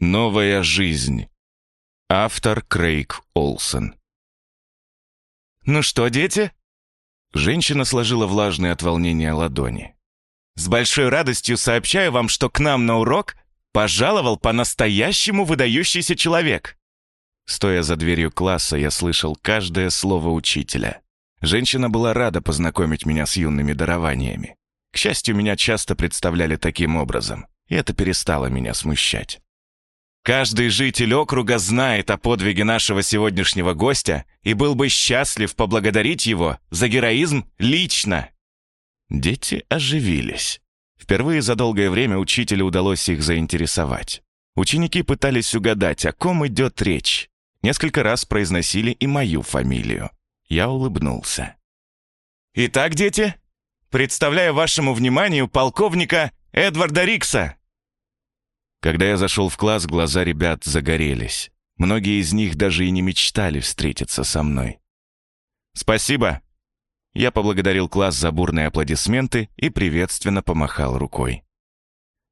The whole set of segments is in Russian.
Новая жизнь. Автор Крейг Олсен. «Ну что, дети?» Женщина сложила влажные от волнения ладони. «С большой радостью сообщаю вам, что к нам на урок пожаловал по-настоящему выдающийся человек». Стоя за дверью класса, я слышал каждое слово учителя. Женщина была рада познакомить меня с юными дарованиями. К счастью, меня часто представляли таким образом, и это перестало меня смущать. Каждый житель округа знает о подвиге нашего сегодняшнего гостя и был бы счастлив поблагодарить его за героизм лично. Дети оживились. Впервые за долгое время учителю удалось их заинтересовать. Ученики пытались угадать, о ком идет речь. Несколько раз произносили и мою фамилию. Я улыбнулся. «Итак, дети, представляю вашему вниманию полковника Эдварда Рикса». Когда я зашел в класс, глаза ребят загорелись. Многие из них даже и не мечтали встретиться со мной. «Спасибо!» Я поблагодарил класс за бурные аплодисменты и приветственно помахал рукой.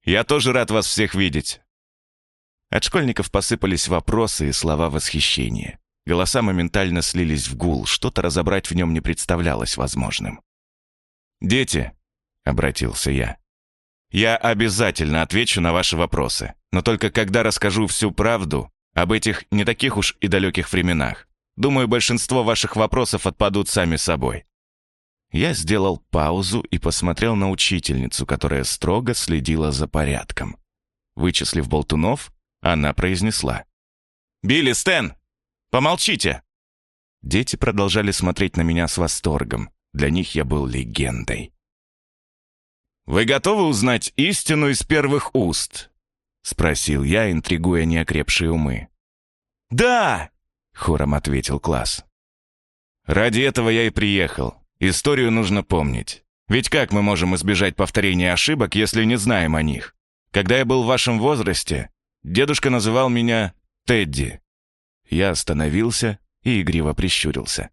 «Я тоже рад вас всех видеть!» От школьников посыпались вопросы и слова восхищения. Голоса моментально слились в гул, что-то разобрать в нем не представлялось возможным. «Дети!» — обратился я. Я обязательно отвечу на ваши вопросы, но только когда расскажу всю правду об этих не таких уж и далеких временах. Думаю, большинство ваших вопросов отпадут сами собой». Я сделал паузу и посмотрел на учительницу, которая строго следила за порядком. Вычислив болтунов, она произнесла. «Билли, Стэн, помолчите!» Дети продолжали смотреть на меня с восторгом. Для них я был легендой. «Вы готовы узнать истину из первых уст?» — спросил я, интригуя неокрепшие умы. «Да!» — хором ответил класс. «Ради этого я и приехал. Историю нужно помнить. Ведь как мы можем избежать повторения ошибок, если не знаем о них? Когда я был в вашем возрасте, дедушка называл меня Тедди». Я остановился и игриво прищурился.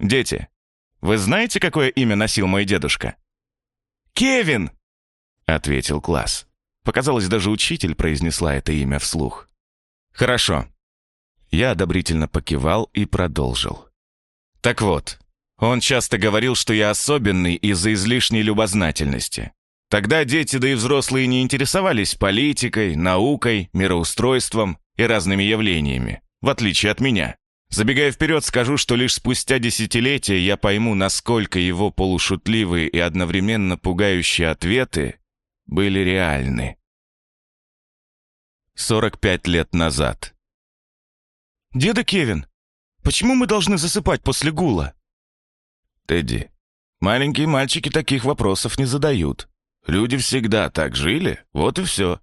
«Дети, вы знаете, какое имя носил мой дедушка?» «Кевин!» — ответил класс. Показалось, даже учитель произнесла это имя вслух. «Хорошо». Я одобрительно покивал и продолжил. «Так вот, он часто говорил, что я особенный из-за излишней любознательности. Тогда дети, да и взрослые не интересовались политикой, наукой, мироустройством и разными явлениями, в отличие от меня. Забегая вперед, скажу, что лишь спустя десятилетия я пойму, насколько его полушутливые и одновременно пугающие ответы были реальны. 45 лет назад. «Деда Кевин, почему мы должны засыпать после гула?» «Тедди, маленькие мальчики таких вопросов не задают. Люди всегда так жили, вот и все.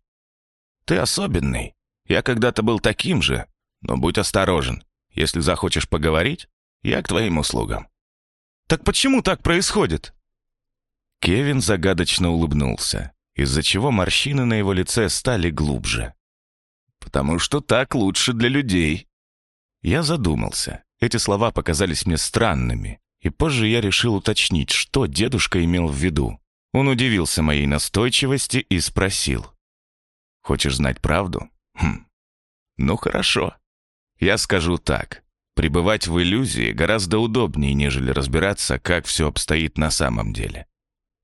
Ты особенный. Я когда-то был таким же, но будь осторожен. Если захочешь поговорить, я к твоим услугам». «Так почему так происходит?» Кевин загадочно улыбнулся, из-за чего морщины на его лице стали глубже. «Потому что так лучше для людей». Я задумался. Эти слова показались мне странными, и позже я решил уточнить, что дедушка имел в виду. Он удивился моей настойчивости и спросил. «Хочешь знать правду? Хм. Ну хорошо. Я скажу так. Пребывать в иллюзии гораздо удобнее, нежели разбираться, как все обстоит на самом деле.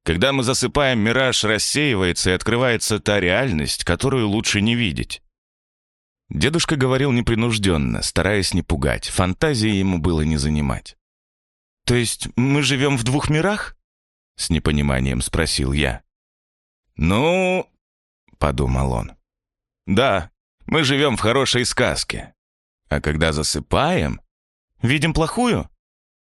Когда мы засыпаем, мираж рассеивается и открывается та реальность, которую лучше не видеть. Дедушка говорил непринужденно, стараясь не пугать. Фантазии ему было не занимать. «То есть мы живем в двух мирах?» С непониманием спросил я. «Ну...» — подумал он. «Да, мы живем в хорошей сказке. А когда засыпаем, видим плохую?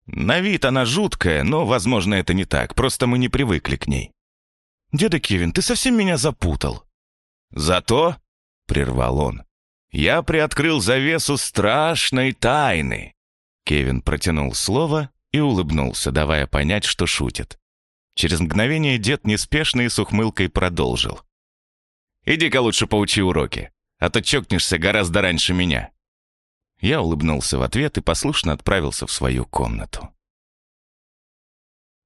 На вид она жуткая, но, возможно, это не так, просто мы не привыкли к ней. «Деда Кевин, ты совсем меня запутал». «Зато», — прервал он, — «я приоткрыл завесу страшной тайны». Кевин протянул слово и улыбнулся, давая понять, что шутит. Через мгновение дед неспешно и с ухмылкой продолжил. «Иди-ка лучше поучи уроки, а то чокнешься гораздо раньше меня». Я улыбнулся в ответ и послушно отправился в свою комнату.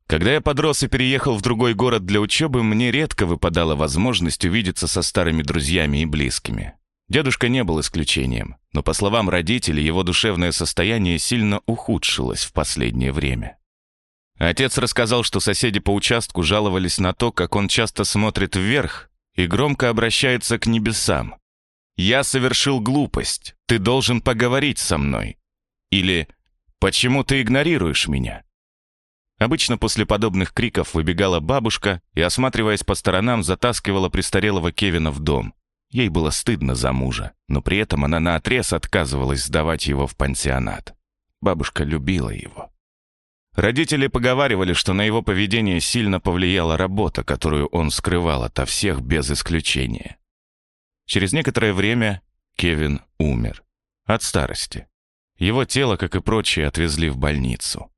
Когда я подрос и переехал в другой город для учебы, мне редко выпадала возможность увидеться со старыми друзьями и близкими. Дедушка не был исключением, но, по словам родителей, его душевное состояние сильно ухудшилось в последнее время. Отец рассказал, что соседи по участку жаловались на то, как он часто смотрит вверх и громко обращается к небесам. «Я совершил глупость, ты должен поговорить со мной». Или «Почему ты игнорируешь меня?» Обычно после подобных криков выбегала бабушка и, осматриваясь по сторонам, затаскивала престарелого Кевина в дом. Ей было стыдно за мужа, но при этом она наотрез отказывалась сдавать его в пансионат. Бабушка любила его. Родители поговаривали, что на его поведение сильно повлияла работа, которую он скрывал ото всех без исключения. Через некоторое время Кевин умер. От старости. Его тело, как и прочие, отвезли в больницу.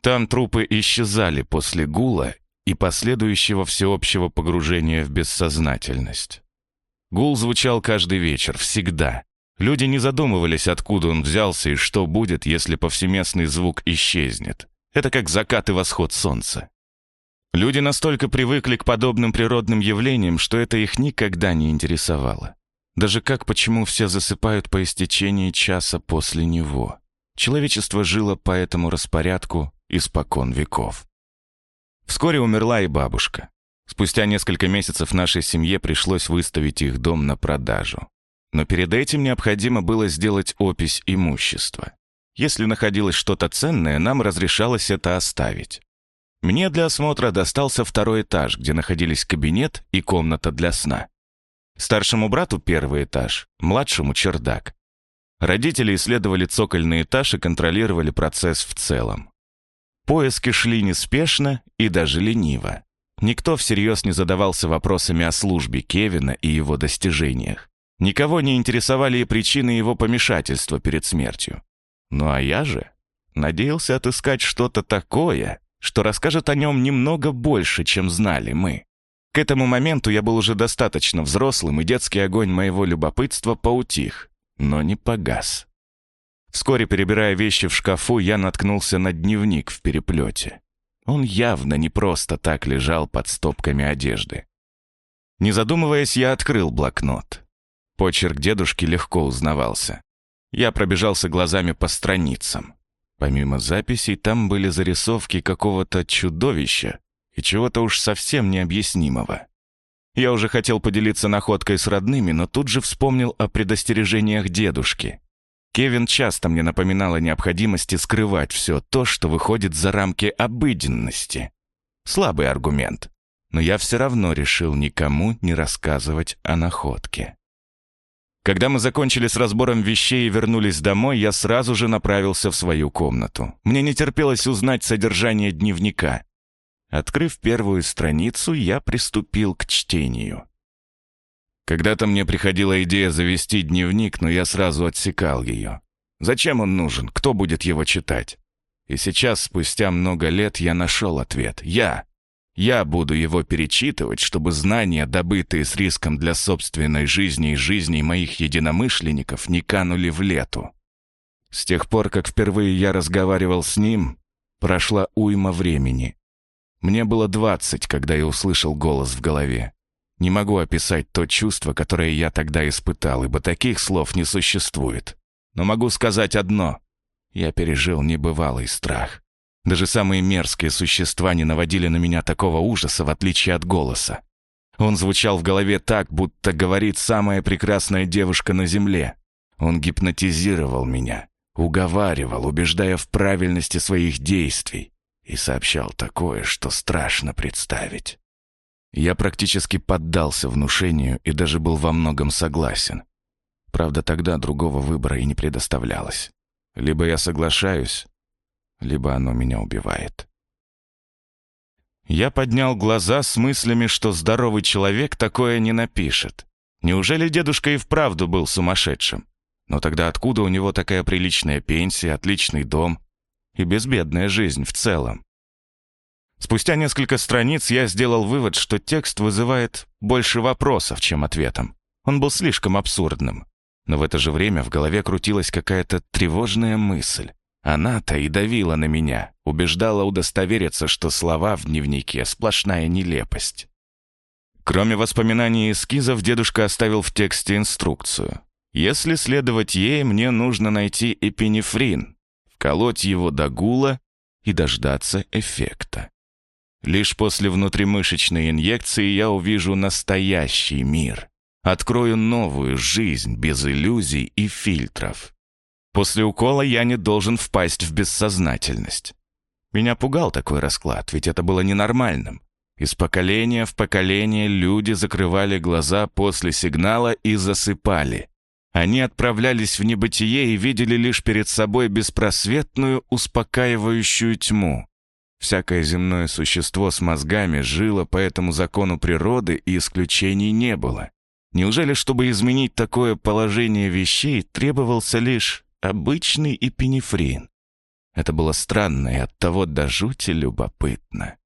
Там трупы исчезали после гула и последующего всеобщего погружения в бессознательность. Гул звучал каждый вечер, всегда. Люди не задумывались, откуда он взялся и что будет, если повсеместный звук исчезнет. Это как закат и восход солнца. Люди настолько привыкли к подобным природным явлениям, что это их никогда не интересовало. Даже как почему все засыпают по истечении часа после него. Человечество жило по этому распорядку испокон веков. Вскоре умерла и бабушка. Спустя несколько месяцев нашей семье пришлось выставить их дом на продажу. Но перед этим необходимо было сделать опись имущества. Если находилось что-то ценное, нам разрешалось это оставить. Мне для осмотра достался второй этаж, где находились кабинет и комната для сна. Старшему брату первый этаж, младшему чердак. Родители исследовали цокольный этаж и контролировали процесс в целом. Поиски шли неспешно и даже лениво. Никто всерьез не задавался вопросами о службе Кевина и его достижениях. Никого не интересовали и причины его помешательства перед смертью. Ну а я же надеялся отыскать что-то такое, что расскажет о нем немного больше, чем знали мы. К этому моменту я был уже достаточно взрослым, и детский огонь моего любопытства поутих, но не погас. Вскоре, перебирая вещи в шкафу, я наткнулся на дневник в переплете. Он явно не просто так лежал под стопками одежды. Не задумываясь, я открыл блокнот. Почерк дедушки легко узнавался. Я пробежался глазами по страницам. Помимо записей, там были зарисовки какого-то чудовища и чего-то уж совсем необъяснимого. Я уже хотел поделиться находкой с родными, но тут же вспомнил о предостережениях дедушки. Кевин часто мне напоминал о необходимости скрывать все то, что выходит за рамки обыденности. Слабый аргумент, но я все равно решил никому не рассказывать о находке. Когда мы закончили с разбором вещей и вернулись домой, я сразу же направился в свою комнату. Мне не терпелось узнать содержание дневника. Открыв первую страницу, я приступил к чтению. Когда-то мне приходила идея завести дневник, но я сразу отсекал ее. Зачем он нужен? Кто будет его читать? И сейчас, спустя много лет, я нашел ответ. Я. Я буду его перечитывать, чтобы знания, добытые с риском для собственной жизни и жизни моих единомышленников, не канули в лету. С тех пор, как впервые я разговаривал с ним, прошла уйма времени. Мне было двадцать, когда я услышал голос в голове. Не могу описать то чувство, которое я тогда испытал, ибо таких слов не существует. Но могу сказать одно. Я пережил небывалый страх. Даже самые мерзкие существа не наводили на меня такого ужаса, в отличие от голоса. Он звучал в голове так, будто говорит самая прекрасная девушка на земле. Он гипнотизировал меня, уговаривал, убеждая в правильности своих действий, и сообщал такое, что страшно представить. Я практически поддался внушению и даже был во многом согласен. Правда, тогда другого выбора и не предоставлялось. Либо я соглашаюсь, либо оно меня убивает. Я поднял глаза с мыслями, что здоровый человек такое не напишет. Неужели дедушка и вправду был сумасшедшим? Но тогда откуда у него такая приличная пенсия, отличный дом и безбедная жизнь в целом? Спустя несколько страниц я сделал вывод, что текст вызывает больше вопросов, чем ответом. Он был слишком абсурдным. Но в это же время в голове крутилась какая-то тревожная мысль. Она-то и давила на меня, убеждала удостовериться, что слова в дневнике — сплошная нелепость. Кроме воспоминаний и эскизов, дедушка оставил в тексте инструкцию. Если следовать ей, мне нужно найти эпинефрин, вколоть его до гула и дождаться эффекта. Лишь после внутримышечной инъекции я увижу настоящий мир. Открою новую жизнь без иллюзий и фильтров. После укола я не должен впасть в бессознательность. Меня пугал такой расклад, ведь это было ненормальным. Из поколения в поколение люди закрывали глаза после сигнала и засыпали. Они отправлялись в небытие и видели лишь перед собой беспросветную, успокаивающую тьму. Всякое земное существо с мозгами жило по этому закону природы, и исключений не было. Неужели, чтобы изменить такое положение вещей, требовался лишь обычный эпинефрин? Это было странно и оттого до жути любопытно.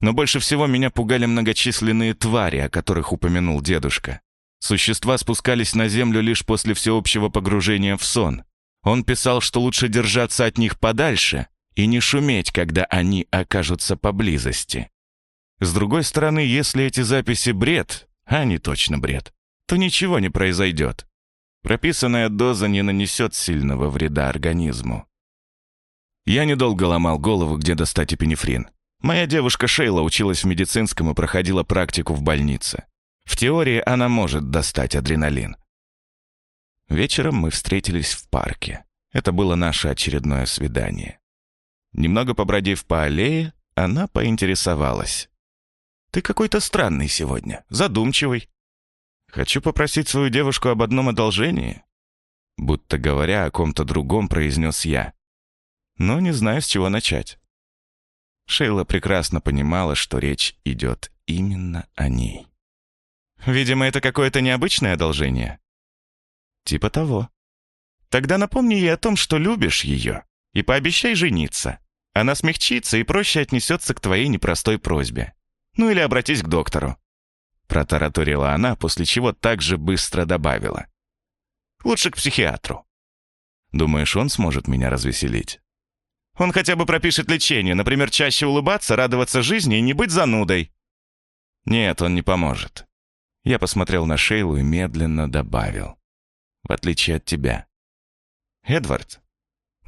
Но больше всего меня пугали многочисленные твари, о которых упомянул дедушка. Существа спускались на землю лишь после всеобщего погружения в сон. Он писал, что лучше держаться от них подальше, и не шуметь, когда они окажутся поблизости. С другой стороны, если эти записи бред, а не точно бред, то ничего не произойдет. Прописанная доза не нанесет сильного вреда организму. Я недолго ломал голову, где достать эпинефрин. Моя девушка Шейла училась в медицинском и проходила практику в больнице. В теории она может достать адреналин. Вечером мы встретились в парке. Это было наше очередное свидание. Немного побродив по аллее, она поинтересовалась. «Ты какой-то странный сегодня, задумчивый. Хочу попросить свою девушку об одном одолжении». Будто говоря о ком-то другом, произнес я. Но не знаю, с чего начать. Шейла прекрасно понимала, что речь идет именно о ней. «Видимо, это какое-то необычное одолжение?» «Типа того. Тогда напомни ей о том, что любишь ее, и пообещай жениться. Она смягчится и проще отнесется к твоей непростой просьбе. Ну или обратись к доктору». Протараторила она, после чего так же быстро добавила. «Лучше к психиатру». «Думаешь, он сможет меня развеселить?» «Он хотя бы пропишет лечение, например, чаще улыбаться, радоваться жизни и не быть занудой». «Нет, он не поможет». Я посмотрел на Шейлу и медленно добавил. «В отличие от тебя». «Эдвард,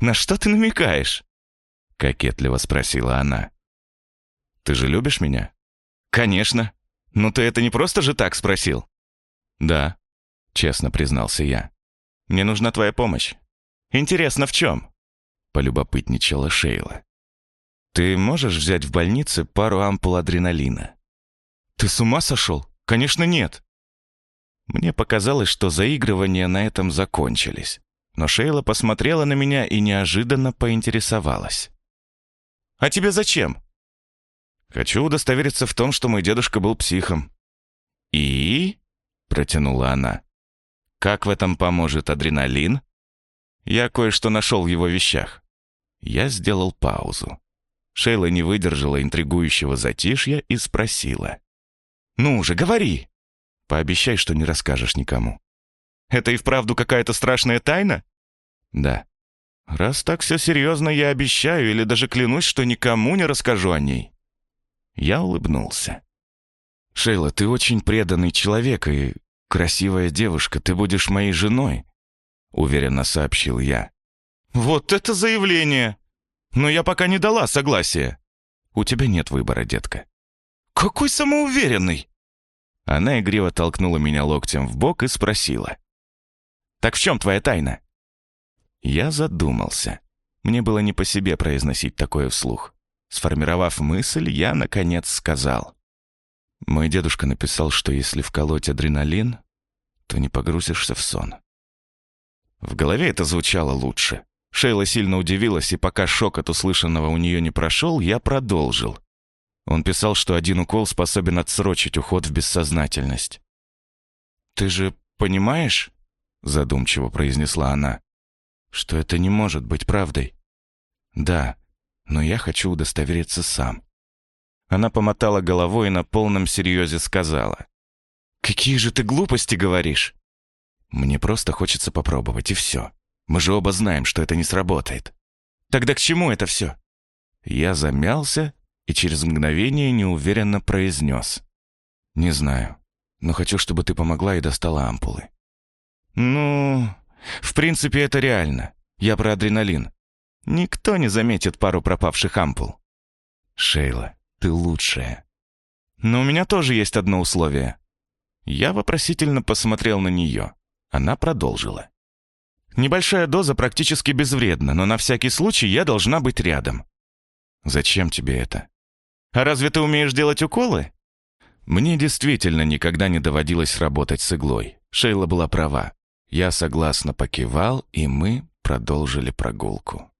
на что ты намекаешь?» — кокетливо спросила она. «Ты же любишь меня?» «Конечно. Но ты это не просто же так спросил?» «Да», — честно признался я. «Мне нужна твоя помощь». «Интересно, в чем?» — полюбопытничала Шейла. «Ты можешь взять в больнице пару ампул адреналина?» «Ты с ума сошел? Конечно, нет!» Мне показалось, что заигрывания на этом закончились. Но Шейла посмотрела на меня и неожиданно поинтересовалась. «А тебе зачем?» «Хочу удостовериться в том, что мой дедушка был психом». «И?» — протянула она. «Как в этом поможет адреналин?» «Я кое-что нашел в его вещах». Я сделал паузу. Шейла не выдержала интригующего затишья и спросила. «Ну же, говори!» «Пообещай, что не расскажешь никому». «Это и вправду какая-то страшная тайна?» «Да». Раз так все серьезно, я обещаю или даже клянусь, что никому не расскажу о ней. Я улыбнулся. «Шейла, ты очень преданный человек и красивая девушка. Ты будешь моей женой», — уверенно сообщил я. «Вот это заявление! Но я пока не дала согласия». «У тебя нет выбора, детка». «Какой самоуверенный!» Она игриво толкнула меня локтем в бок и спросила. «Так в чем твоя тайна?» Я задумался. Мне было не по себе произносить такое вслух. Сформировав мысль, я, наконец, сказал. Мой дедушка написал, что если вколоть адреналин, то не погрузишься в сон. В голове это звучало лучше. Шейла сильно удивилась, и пока шок от услышанного у нее не прошел, я продолжил. Он писал, что один укол способен отсрочить уход в бессознательность. «Ты же понимаешь?» — задумчиво произнесла она что это не может быть правдой. Да, но я хочу удостовериться сам. Она помотала головой и на полном серьезе сказала. «Какие же ты глупости говоришь?» «Мне просто хочется попробовать, и все. Мы же оба знаем, что это не сработает». «Тогда к чему это все?» Я замялся и через мгновение неуверенно произнес. «Не знаю, но хочу, чтобы ты помогла и достала ампулы». «Ну, в принципе, это реально. Я про адреналин. Никто не заметит пару пропавших ампул». «Шейла, ты лучшая». «Но у меня тоже есть одно условие». Я вопросительно посмотрел на нее. Она продолжила. «Небольшая доза практически безвредна, но на всякий случай я должна быть рядом». «Зачем тебе это?» «А разве ты умеешь делать уколы?» Мне действительно никогда не доводилось работать с иглой. Шейла была права. Я согласно покивал, и мы продолжили прогулку.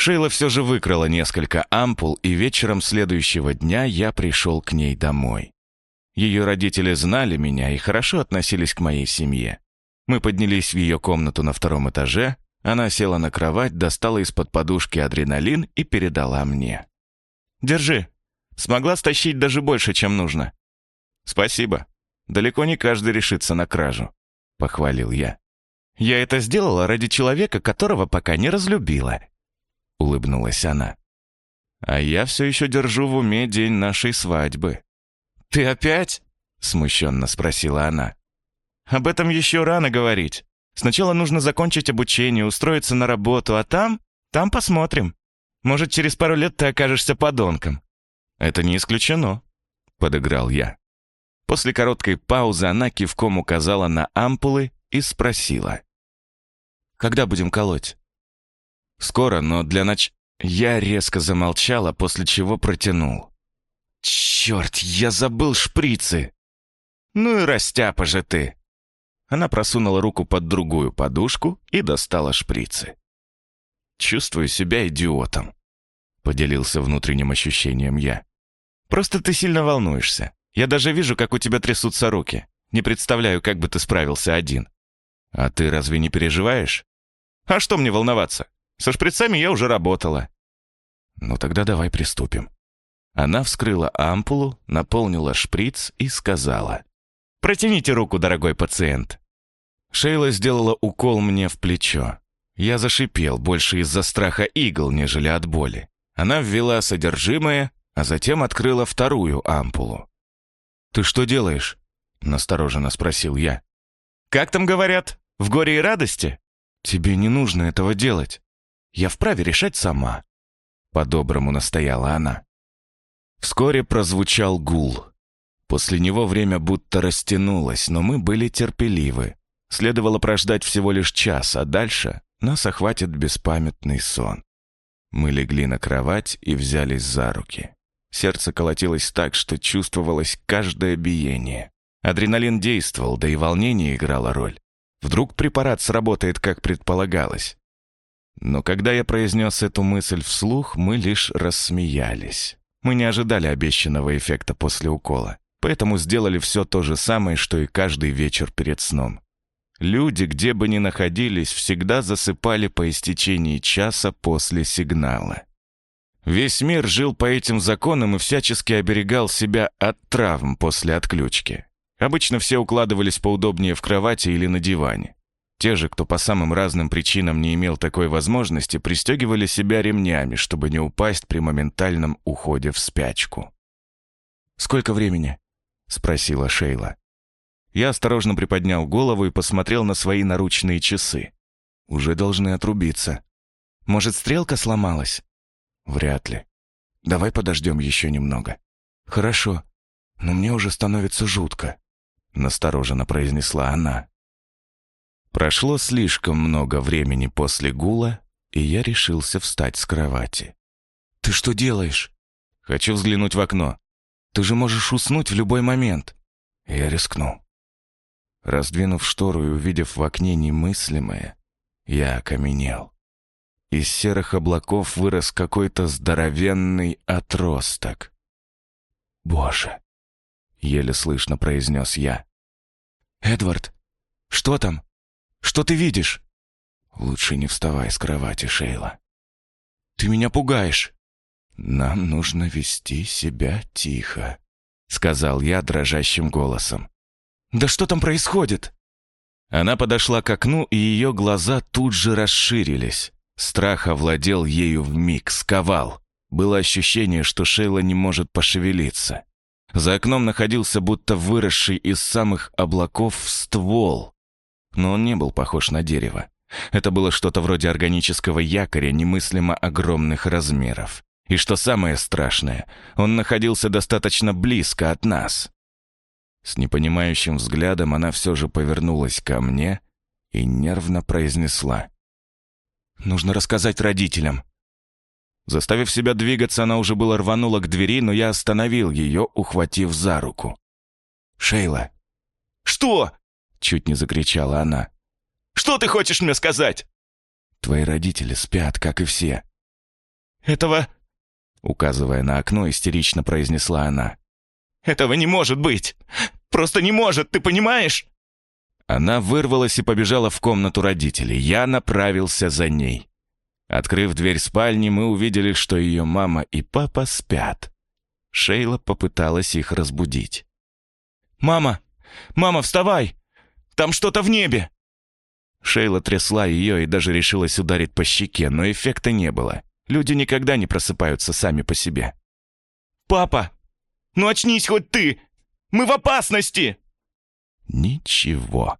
Шейла все же выкрала несколько ампул, и вечером следующего дня я пришел к ней домой. Ее родители знали меня и хорошо относились к моей семье. Мы поднялись в ее комнату на втором этаже, она села на кровать, достала из-под подушки адреналин и передала мне. «Держи. Смогла стащить даже больше, чем нужно». «Спасибо. Далеко не каждый решится на кражу», — похвалил я. «Я это сделала ради человека, которого пока не разлюбила», — улыбнулась она. «А я все еще держу в уме день нашей свадьбы». «Ты опять?» — смущенно спросила она. «Об этом еще рано говорить. Сначала нужно закончить обучение, устроиться на работу, а там... там посмотрим. Может, через пару лет ты окажешься подонком». «Это не исключено», — подыграл я. После короткой паузы она кивком указала на ампулы и спросила. «Когда будем колоть?» «Скоро, но для нач...» Я резко замолчала, после чего протянул. «Черт, я забыл шприцы!» «Ну и растяпа же ты!» Она просунула руку под другую подушку и достала шприцы. «Чувствую себя идиотом», — поделился внутренним ощущением я. «Просто ты сильно волнуешься. Я даже вижу, как у тебя трясутся руки. Не представляю, как бы ты справился один. А ты разве не переживаешь? А что мне волноваться? Со шприцами я уже работала». «Ну тогда давай приступим», она вскрыла ампулу, наполнила шприц и сказала. «Протяните руку, дорогой пациент». Шейла сделала укол мне в плечо. Я зашипел, больше из-за страха игл, нежели от боли. Она ввела содержимое, а затем открыла вторую ампулу. «Ты что делаешь?» — настороженно спросил я. «Как там говорят? В горе и радости?» «Тебе не нужно этого делать. Я вправе решать сама», — по-доброму настояла она. Вскоре прозвучал гул. После него время будто растянулось, но мы были терпеливы. Следовало прождать всего лишь час, а дальше нас охватит беспамятный сон. Мы легли на кровать и взялись за руки. Сердце колотилось так, что чувствовалось каждое биение. Адреналин действовал, да и волнение играло роль. Вдруг препарат сработает, как предполагалось. Но когда я произнес эту мысль вслух, мы лишь рассмеялись. Мы не ожидали обещанного эффекта после укола, поэтому сделали все то же самое, что и каждый вечер перед сном. Люди, где бы ни находились, всегда засыпали по истечении часа после сигнала. Весь мир жил по этим законам и всячески оберегал себя от травм после отключки. Обычно все укладывались поудобнее в кровати или на диване. Те же, кто по самым разным причинам не имел такой возможности, пристегивали себя ремнями, чтобы не упасть при моментальном уходе в спячку. «Сколько времени?» — спросила Шейла. Я осторожно приподнял голову и посмотрел на свои наручные часы. Уже должны отрубиться. Может, стрелка сломалась? Вряд ли. Давай подождем еще немного. Хорошо, но мне уже становится жутко, настороженно произнесла она. Прошло слишком много времени после гула, и я решился встать с кровати. «Ты что делаешь?» «Хочу взглянуть в окно. Ты же можешь уснуть в любой момент». Я рискнул. Раздвинув штору и увидев в окне немыслимое, я окаменел. Из серых облаков вырос какой-то здоровенный отросток. «Боже!» — еле слышно произнес я. «Эдвард, что там?» Что ты видишь?» «Лучше не вставай с кровати, Шейла». «Ты меня пугаешь». «Нам нужно вести себя тихо», — сказал я дрожащим голосом. «Да что там происходит?» Она подошла к окну, и ее глаза тут же расширились. Страх овладел ею вмиг, сковал. Было ощущение, что Шейла не может пошевелиться. За окном находился будто выросший из самых облаков ствол. Но он не был похож на дерево. Это было что-то вроде органического якоря немыслимо огромных размеров. И что самое страшное, он находился достаточно близко от нас. С непонимающим взглядом она все же повернулась ко мне и нервно произнесла. «Нужно рассказать родителям». Заставив себя двигаться, она уже было рванула к двери, но я остановил ее, ухватив за руку. «Шейла!» «Что?» — чуть не закричала она. «Что ты хочешь мне сказать?» «Твои родители спят, как и все». «Этого...» — указывая на окно, истерично произнесла она. «Этого не может быть! Просто не может, ты понимаешь?» Она вырвалась и побежала в комнату родителей. Я направился за ней. Открыв дверь спальни, мы увидели, что ее мама и папа спят. Шейла попыталась их разбудить. «Мама! Мама, вставай! Там что-то в небе!» Шейла трясла ее и даже решилась ударить по щеке, но эффекта не было. Люди никогда не просыпаются сами по себе. «Папа! Ну очнись хоть ты! Мы в опасности!» Ничего.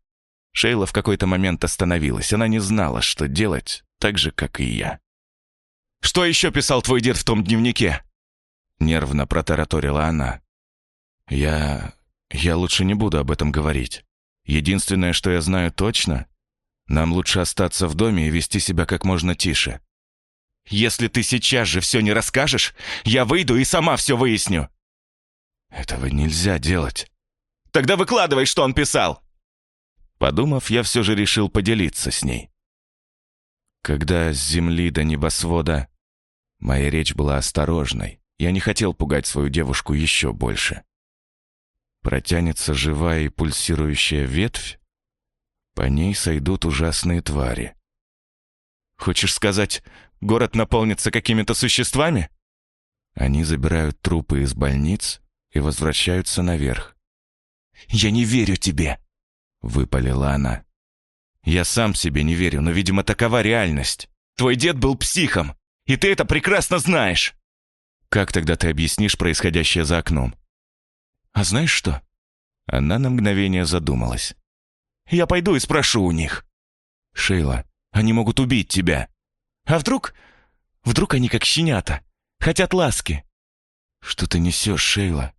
Шейла в какой-то момент остановилась. Она не знала, что делать, так же, как и я. «Что еще писал твой дед в том дневнике?» Нервно протараторила она. «Я... я лучше не буду об этом говорить. Единственное, что я знаю точно, нам лучше остаться в доме и вести себя как можно тише». «Если ты сейчас же все не расскажешь, я выйду и сама все выясню». «Этого нельзя делать». «Тогда выкладывай, что он писал». Подумав, я все же решил поделиться с ней. Когда с земли до небосвода... Моя речь была осторожной. Я не хотел пугать свою девушку еще больше. Протянется живая и пульсирующая ветвь, по ней сойдут ужасные твари. «Хочешь сказать, город наполнится какими-то существами?» Они забирают трупы из больниц и возвращаются наверх. «Я не верю тебе!» — выпалила она. Я сам себе не верю, но, видимо, такова реальность. Твой дед был психом, и ты это прекрасно знаешь. Как тогда ты объяснишь происходящее за окном? А знаешь что? Она на мгновение задумалась. Я пойду и спрошу у них. Шейла, они могут убить тебя. А вдруг... Вдруг они как щенята, хотят ласки. Что ты несешь, Шейла?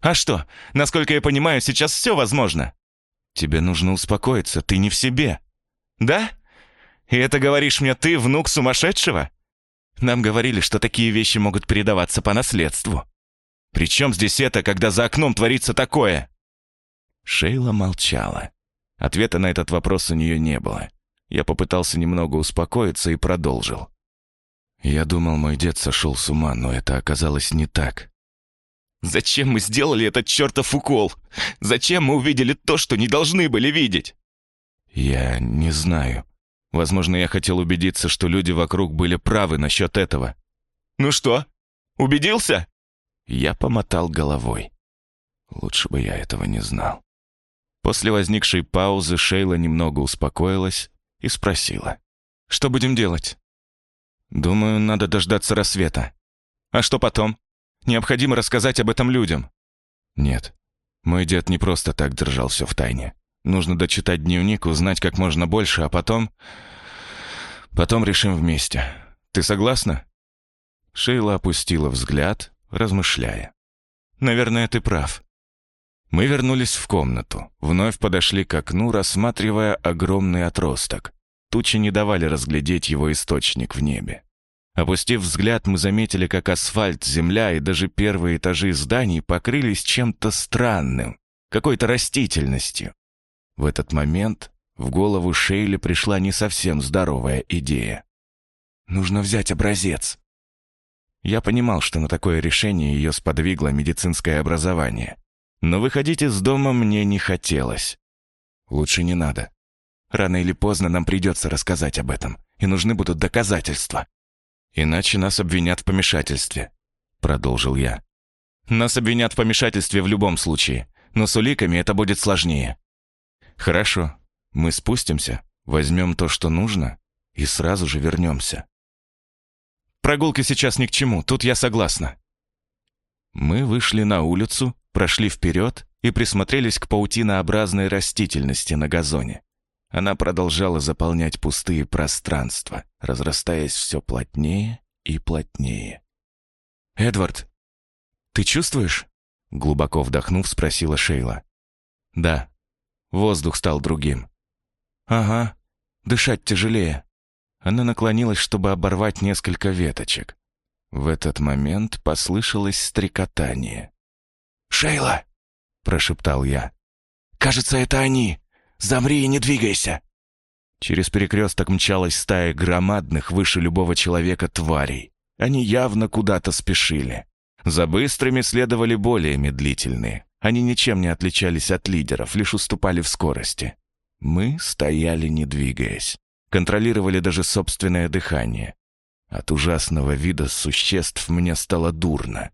А что, насколько я понимаю, сейчас все возможно. Тебе нужно успокоиться, ты не в себе. Да? И это говоришь мне ты, внук сумасшедшего? Нам говорили, что такие вещи могут передаваться по наследству. Причем здесь это, когда за окном творится такое?» Шейла молчала. Ответа на этот вопрос у нее не было. Я попытался немного успокоиться и продолжил. Я думал, мой дед сошел с ума, но это оказалось не так. Зачем мы сделали этот чертов укол? Зачем мы увидели то, что не должны были видеть? Я не знаю. Возможно, я хотел убедиться, что люди вокруг были правы насчет этого. Ну что, убедился? Я помотал головой. Лучше бы я этого не знал. После возникшей паузы Шейла немного успокоилась и спросила. «Что будем делать?» «Думаю, надо дождаться рассвета». «А что потом?» Необходимо рассказать об этом людям». «Нет. Мой дед не просто так держал все в тайне. Нужно дочитать дневник, узнать как можно больше, а потом... Потом решим вместе. Ты согласна?» Шейла опустила взгляд, размышляя. «Наверное, ты прав». Мы вернулись в комнату, вновь подошли к окну, рассматривая огромный отросток. Тучи не давали разглядеть его источник в небе. Опустив взгляд, мы заметили, как асфальт, земля и даже первые этажи зданий покрылись чем-то странным, какой-то растительностью. В этот момент в голову Шейли пришла не совсем здоровая идея. «Нужно взять образец». Я понимал, что на такое решение ее сподвигло медицинское образование. Но выходить из дома мне не хотелось. Лучше не надо. Рано или поздно нам придется рассказать об этом, и нужны будут доказательства. «Иначе нас обвинят в помешательстве», — продолжил я. «Нас обвинят в помешательстве в любом случае, но с уликами это будет сложнее». «Хорошо, мы спустимся, возьмем то, что нужно, и сразу же вернемся». «Прогулки сейчас ни к чему, тут я согласна». Мы вышли на улицу, прошли вперед и присмотрелись к паутинообразной растительности на газоне. Она продолжала заполнять пустые пространства, разрастаясь все плотнее и плотнее. «Эдвард, ты чувствуешь?» Глубоко вдохнув, спросила Шейла. «Да». Воздух стал другим. «Ага, дышать тяжелее». Она наклонилась, чтобы оборвать несколько веточек. В этот момент послышалось стрекотание. «Шейла!» — прошептал я. «Кажется, это они! Замри и не двигайся!» Через перекресток мчалась стая громадных, выше любого человека тварей. Они явно куда-то спешили. За быстрыми следовали более медлительные. Они ничем не отличались от лидеров, лишь уступали в скорости. Мы стояли, не двигаясь. Контролировали даже собственное дыхание. От ужасного вида существ мне стало дурно.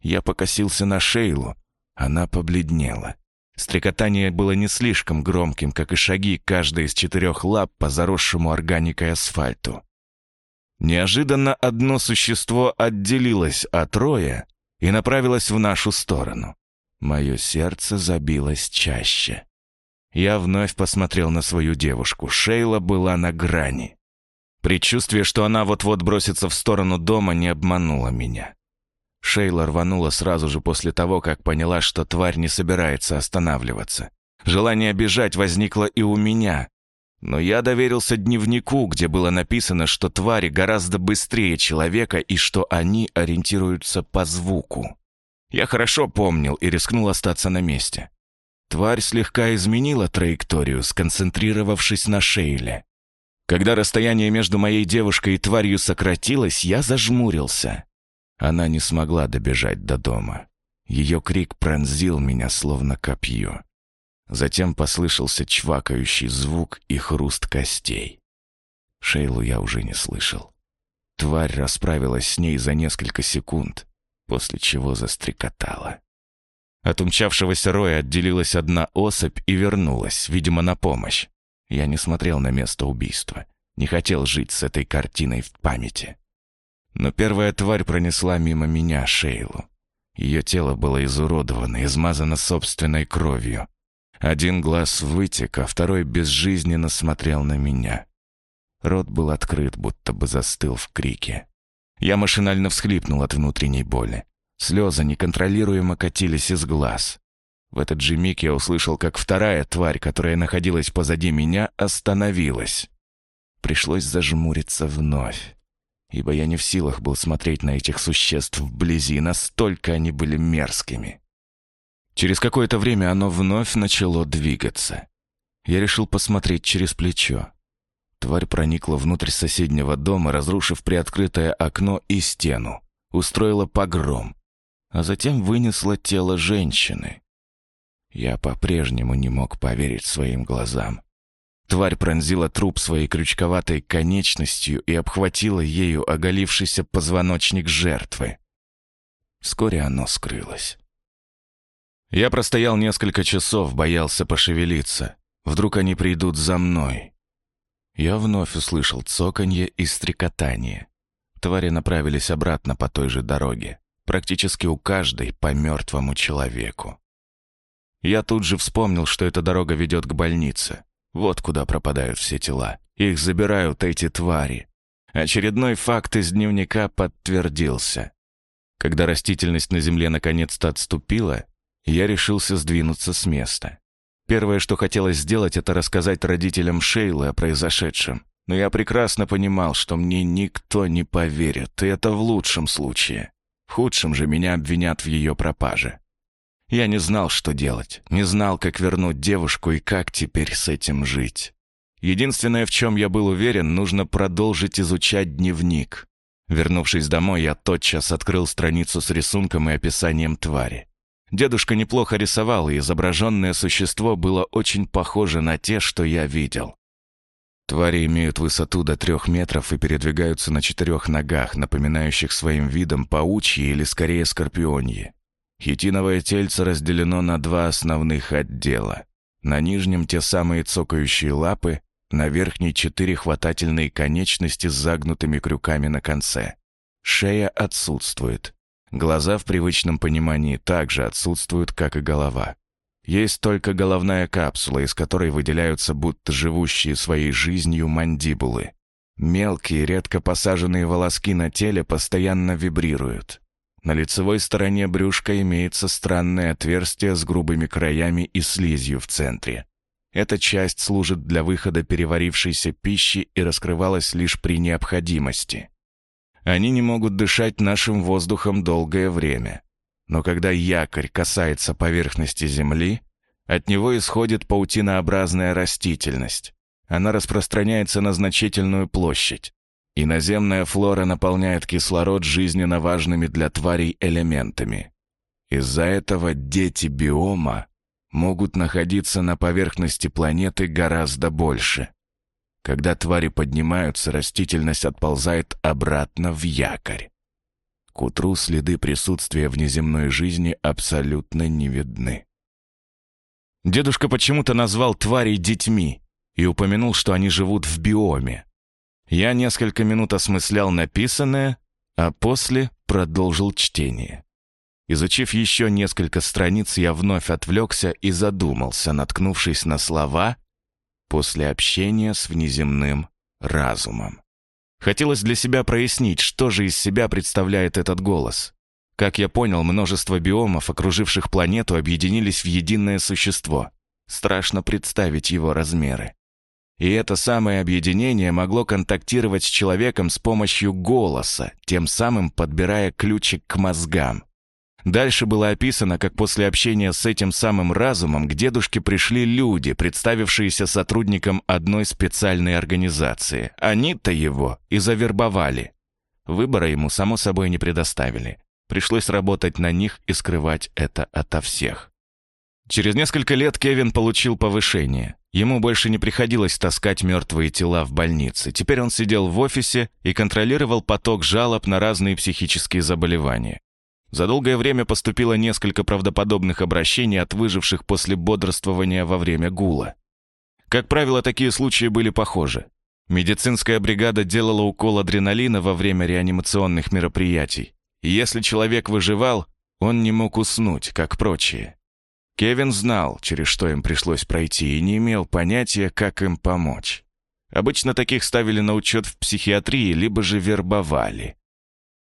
Я покосился на Шейлу. Она побледнела. Стрекотание было не слишком громким, как и шаги каждой из четырех лап по заросшему органикой асфальту. Неожиданно одно существо отделилось от роя и направилось в нашу сторону. Мое сердце забилось чаще. Я вновь посмотрел на свою девушку. Шейла была на грани. Предчувствие, что она вот-вот бросится в сторону дома, не обмануло меня. Шейла рванула сразу же после того, как поняла, что тварь не собирается останавливаться. Желание бежать возникло и у меня. Но я доверился дневнику, где было написано, что твари гораздо быстрее человека и что они ориентируются по звуку. Я хорошо помнил и рискнул остаться на месте. Тварь слегка изменила траекторию, сконцентрировавшись на Шейле. Когда расстояние между моей девушкой и тварью сократилось, я зажмурился. Она не смогла добежать до дома. Ее крик пронзил меня, словно копье. Затем послышался чвакающий звук и хруст костей. Шейлу я уже не слышал. Тварь расправилась с ней за несколько секунд, после чего застрекотала. От умчавшегося роя отделилась одна особь и вернулась, видимо, на помощь. Я не смотрел на место убийства, не хотел жить с этой картиной в памяти. Но первая тварь пронесла мимо меня Шейлу. Ее тело было изуродовано, измазано собственной кровью. Один глаз вытек, а второй безжизненно смотрел на меня. Рот был открыт, будто бы застыл в крике. Я машинально всхлипнул от внутренней боли. Слезы неконтролируемо катились из глаз. В этот же миг я услышал, как вторая тварь, которая находилась позади меня, остановилась. Пришлось зажмуриться вновь, ибо я не в силах был смотреть на этих существ вблизи, настолько они были мерзкими. Через какое-то время оно вновь начало двигаться. Я решил посмотреть через плечо. Тварь проникла внутрь соседнего дома, разрушив приоткрытое окно и стену. Устроила погром. А затем вынесла тело женщины. Я по-прежнему не мог поверить своим глазам. Тварь пронзила труп своей крючковатой конечностью и обхватила ею оголившийся позвоночник жертвы. Вскоре оно скрылось. Я простоял несколько часов, боялся пошевелиться. Вдруг они придут за мной. Я вновь услышал цоканье и стрекотание. Твари направились обратно по той же дороге, практически у каждой по мертвому человеку. Я тут же вспомнил, что эта дорога ведет к больнице. Вот куда пропадают все тела. Их забирают эти твари. Очередной факт из дневника подтвердился. Когда растительность на земле наконец-то отступила, я решился сдвинуться с места. Первое, что хотелось сделать, это рассказать родителям Шейлы о произошедшем. Но я прекрасно понимал, что мне никто не поверит, и это в лучшем случае. В худшем же меня обвинят в ее пропаже. Я не знал, что делать, не знал, как вернуть девушку и как теперь с этим жить. Единственное, в чем я был уверен, нужно продолжить изучать дневник. Вернувшись домой, я тотчас открыл страницу с рисунком и описанием твари. Дедушка неплохо рисовал, и изображенное существо было очень похоже на те, что я видел. Твари имеют высоту до трех метров и передвигаются на четырех ногах, напоминающих своим видом паучьи или скорее скорпионьи. Хитиновое тельце разделено на два основных отдела. На нижнем те самые цокающие лапы, на верхней четыре хватательные конечности с загнутыми крюками на конце. Шея отсутствует. Глаза в привычном понимании также отсутствуют, как и голова. Есть только головная капсула, из которой выделяются будто живущие своей жизнью мандибулы. Мелкие, редко посаженные волоски на теле постоянно вибрируют. На лицевой стороне брюшка имеется странное отверстие с грубыми краями и слизью в центре. Эта часть служит для выхода переварившейся пищи и раскрывалась лишь при необходимости. Они не могут дышать нашим воздухом долгое время. Но когда якорь касается поверхности Земли, от него исходит паутинообразная растительность. Она распространяется на значительную площадь. И наземная флора наполняет кислород жизненно важными для тварей элементами. Из-за этого дети биома могут находиться на поверхности планеты гораздо больше. Когда твари поднимаются, растительность отползает обратно в якорь. К утру следы присутствия внеземной жизни абсолютно не видны. Дедушка почему-то назвал тварей детьми и упомянул, что они живут в биоме. Я несколько минут осмыслял написанное, а после продолжил чтение. Изучив еще несколько страниц, я вновь отвлекся и задумался, наткнувшись на слова «после общения с внеземным разумом». Хотелось для себя прояснить, что же из себя представляет этот голос. Как я понял, множество биомов, окруживших планету, объединились в единое существо. Страшно представить его размеры. И это самое объединение могло контактировать с человеком с помощью голоса, тем самым подбирая ключик к мозгам. Дальше было описано, как после общения с этим самым разумом к дедушке пришли люди, представившиеся сотрудником одной специальной организации. Они-то его и завербовали. Выбора ему, само собой, не предоставили. Пришлось работать на них и скрывать это ото всех. Через несколько лет Кевин получил повышение. Ему больше не приходилось таскать мертвые тела в больнице. Теперь он сидел в офисе и контролировал поток жалоб на разные психические заболевания. За долгое время поступило несколько правдоподобных обращений от выживших после бодрствования во время гула. Как правило, такие случаи были похожи. Медицинская бригада делала укол адреналина во время реанимационных мероприятий. И если человек выживал, он не мог уснуть, как прочие. Кевин знал, через что им пришлось пройти, и не имел понятия, как им помочь. Обычно таких ставили на учет в психиатрии, либо же вербовали.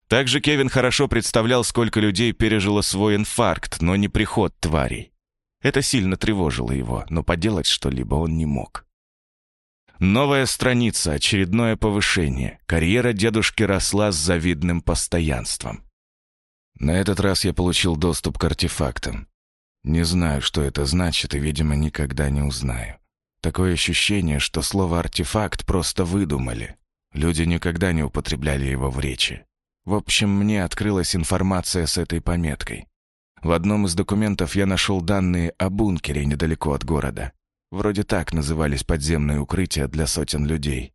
Также Кевин хорошо представлял, сколько людей пережило свой инфаркт, но не приход тварей. Это сильно тревожило его, но поделать что-либо он не мог. Новая страница, очередное повышение. Карьера дедушки росла с завидным постоянством. На этот раз я получил доступ к артефактам. Не знаю, что это значит, и, видимо, никогда не узнаю. Такое ощущение, что слово «артефакт» просто выдумали. Люди никогда не употребляли его в речи. В общем, мне открылась информация с этой пометкой. В одном из документов я нашел данные о бункере недалеко от города. Вроде так назывались подземные укрытия для сотен людей.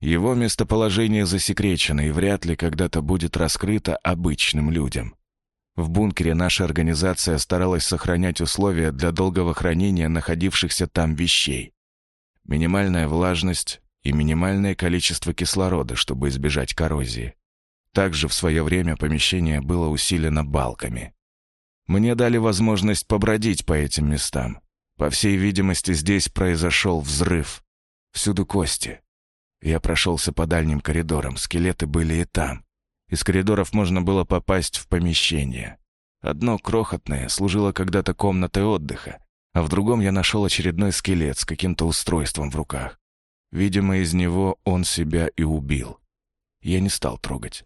Его местоположение засекречено и вряд ли когда-то будет раскрыто обычным людям. В бункере наша организация старалась сохранять условия для долгого хранения находившихся там вещей. Минимальная влажность и минимальное количество кислорода, чтобы избежать коррозии. Также в свое время помещение было усилено балками. Мне дали возможность побродить по этим местам. По всей видимости, здесь произошел взрыв. Всюду кости. Я прошелся по дальним коридорам, скелеты были и там. Из коридоров можно было попасть в помещение. Одно крохотное служило когда-то комнатой отдыха, а в другом я нашел очередной скелет с каким-то устройством в руках. Видимо, из него он себя и убил. Я не стал трогать.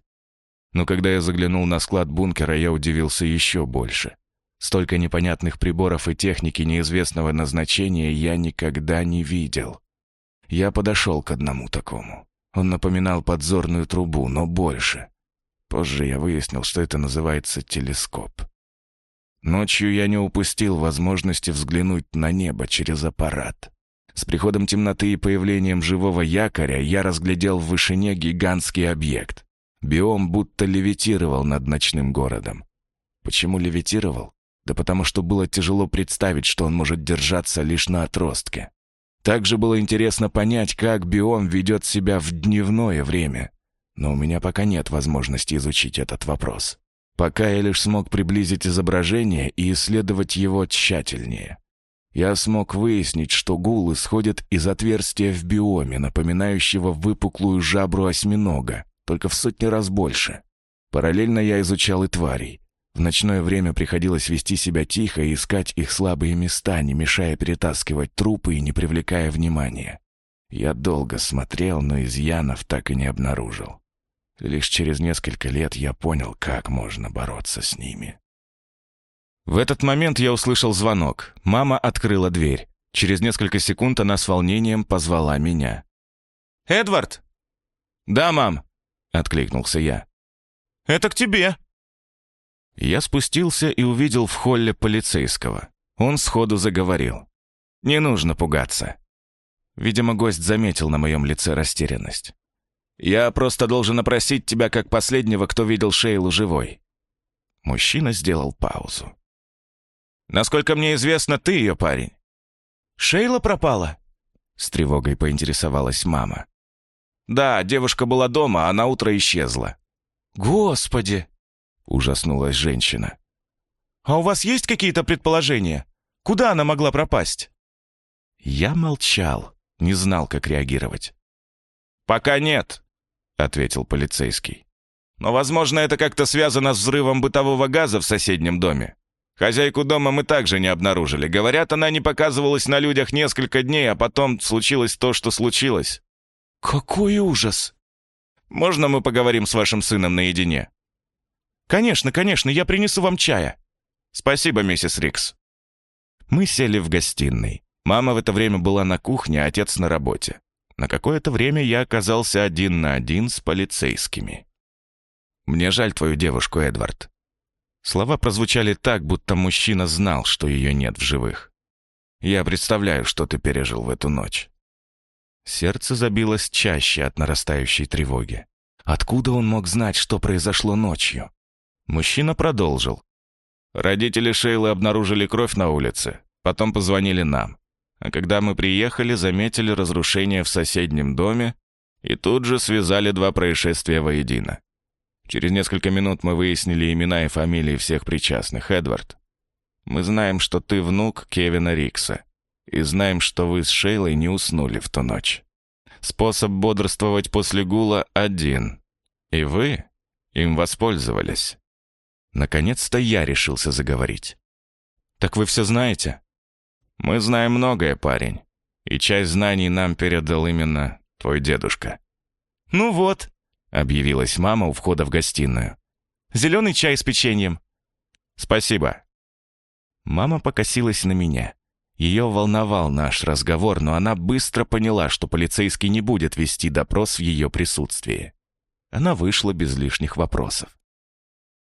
Но когда я заглянул на склад бункера, я удивился еще больше. Столько непонятных приборов и техники неизвестного назначения я никогда не видел. Я подошел к одному такому. Он напоминал подзорную трубу, но больше. Позже я выяснил, что это называется телескоп. Ночью я не упустил возможности взглянуть на небо через аппарат. С приходом темноты и появлением живого якоря я разглядел в вышине гигантский объект. Биом будто левитировал над ночным городом. Почему левитировал? Да потому что было тяжело представить, что он может держаться лишь на отростке. Также было интересно понять, как биом ведет себя в дневное время но у меня пока нет возможности изучить этот вопрос. Пока я лишь смог приблизить изображение и исследовать его тщательнее. Я смог выяснить, что гул исходит из отверстия в биоме, напоминающего выпуклую жабру осьминога, только в сотни раз больше. Параллельно я изучал и тварей. В ночное время приходилось вести себя тихо и искать их слабые места, не мешая перетаскивать трупы и не привлекая внимания. Я долго смотрел, но изъянов так и не обнаружил. Лишь через несколько лет я понял, как можно бороться с ними. В этот момент я услышал звонок. Мама открыла дверь. Через несколько секунд она с волнением позвала меня. «Эдвард!» «Да, мам!» — откликнулся я. «Это к тебе!» Я спустился и увидел в холле полицейского. Он сходу заговорил. «Не нужно пугаться». Видимо, гость заметил на моем лице растерянность. «Я просто должен опросить тебя как последнего, кто видел Шейлу живой». Мужчина сделал паузу. Насколько мне известно, ты ее парень». «Шейла пропала?» С тревогой поинтересовалась мама. «Да, девушка была дома, а на утро исчезла». «Господи!» Ужаснулась женщина. «А у вас есть какие-то предположения? Куда она могла пропасть?» Я молчал, не знал, как реагировать. «Пока нет», — ответил полицейский. «Но, возможно, это как-то связано с взрывом бытового газа в соседнем доме. Хозяйку дома мы также не обнаружили. Говорят, она не показывалась на людях несколько дней, а потом случилось то, что случилось». «Какой ужас!» «Можно мы поговорим с вашим сыном наедине?» «Конечно, конечно, я принесу вам чая». «Спасибо, миссис Рикс». Мы сели в гостиной. Мама в это время была на кухне, а отец на работе. На какое-то время я оказался один на один с полицейскими. «Мне жаль твою девушку, Эдвард», Слова прозвучали так, будто мужчина знал, что ее нет в живых. «Я представляю, что ты пережил в эту ночь». Сердце забилось чаще от нарастающей тревоги. Откуда он мог знать, что произошло ночью? Мужчина продолжил. Родители Шейлы обнаружили кровь на улице, потом позвонили нам. А когда мы приехали, заметили разрушение в соседнем доме и тут же связали два происшествия воедино. Через несколько минут мы выяснили имена и фамилии всех причастных. Эдвард, мы знаем, что ты внук Кевина Рикса. И знаем, что вы с Шейлой не уснули в ту ночь. Способ бодрствовать после гула один. И вы им воспользовались. Наконец-то я решился заговорить. «Так вы все знаете?» «Мы знаем многое, парень. И часть знаний нам передал именно твой дедушка». «Ну вот», объявилась мама у входа в гостиную. «Зеленый чай с печеньем». «Спасибо». Мама покосилась на меня. Ее волновал наш разговор, но она быстро поняла, что полицейский не будет вести допрос в ее присутствии. Она вышла без лишних вопросов.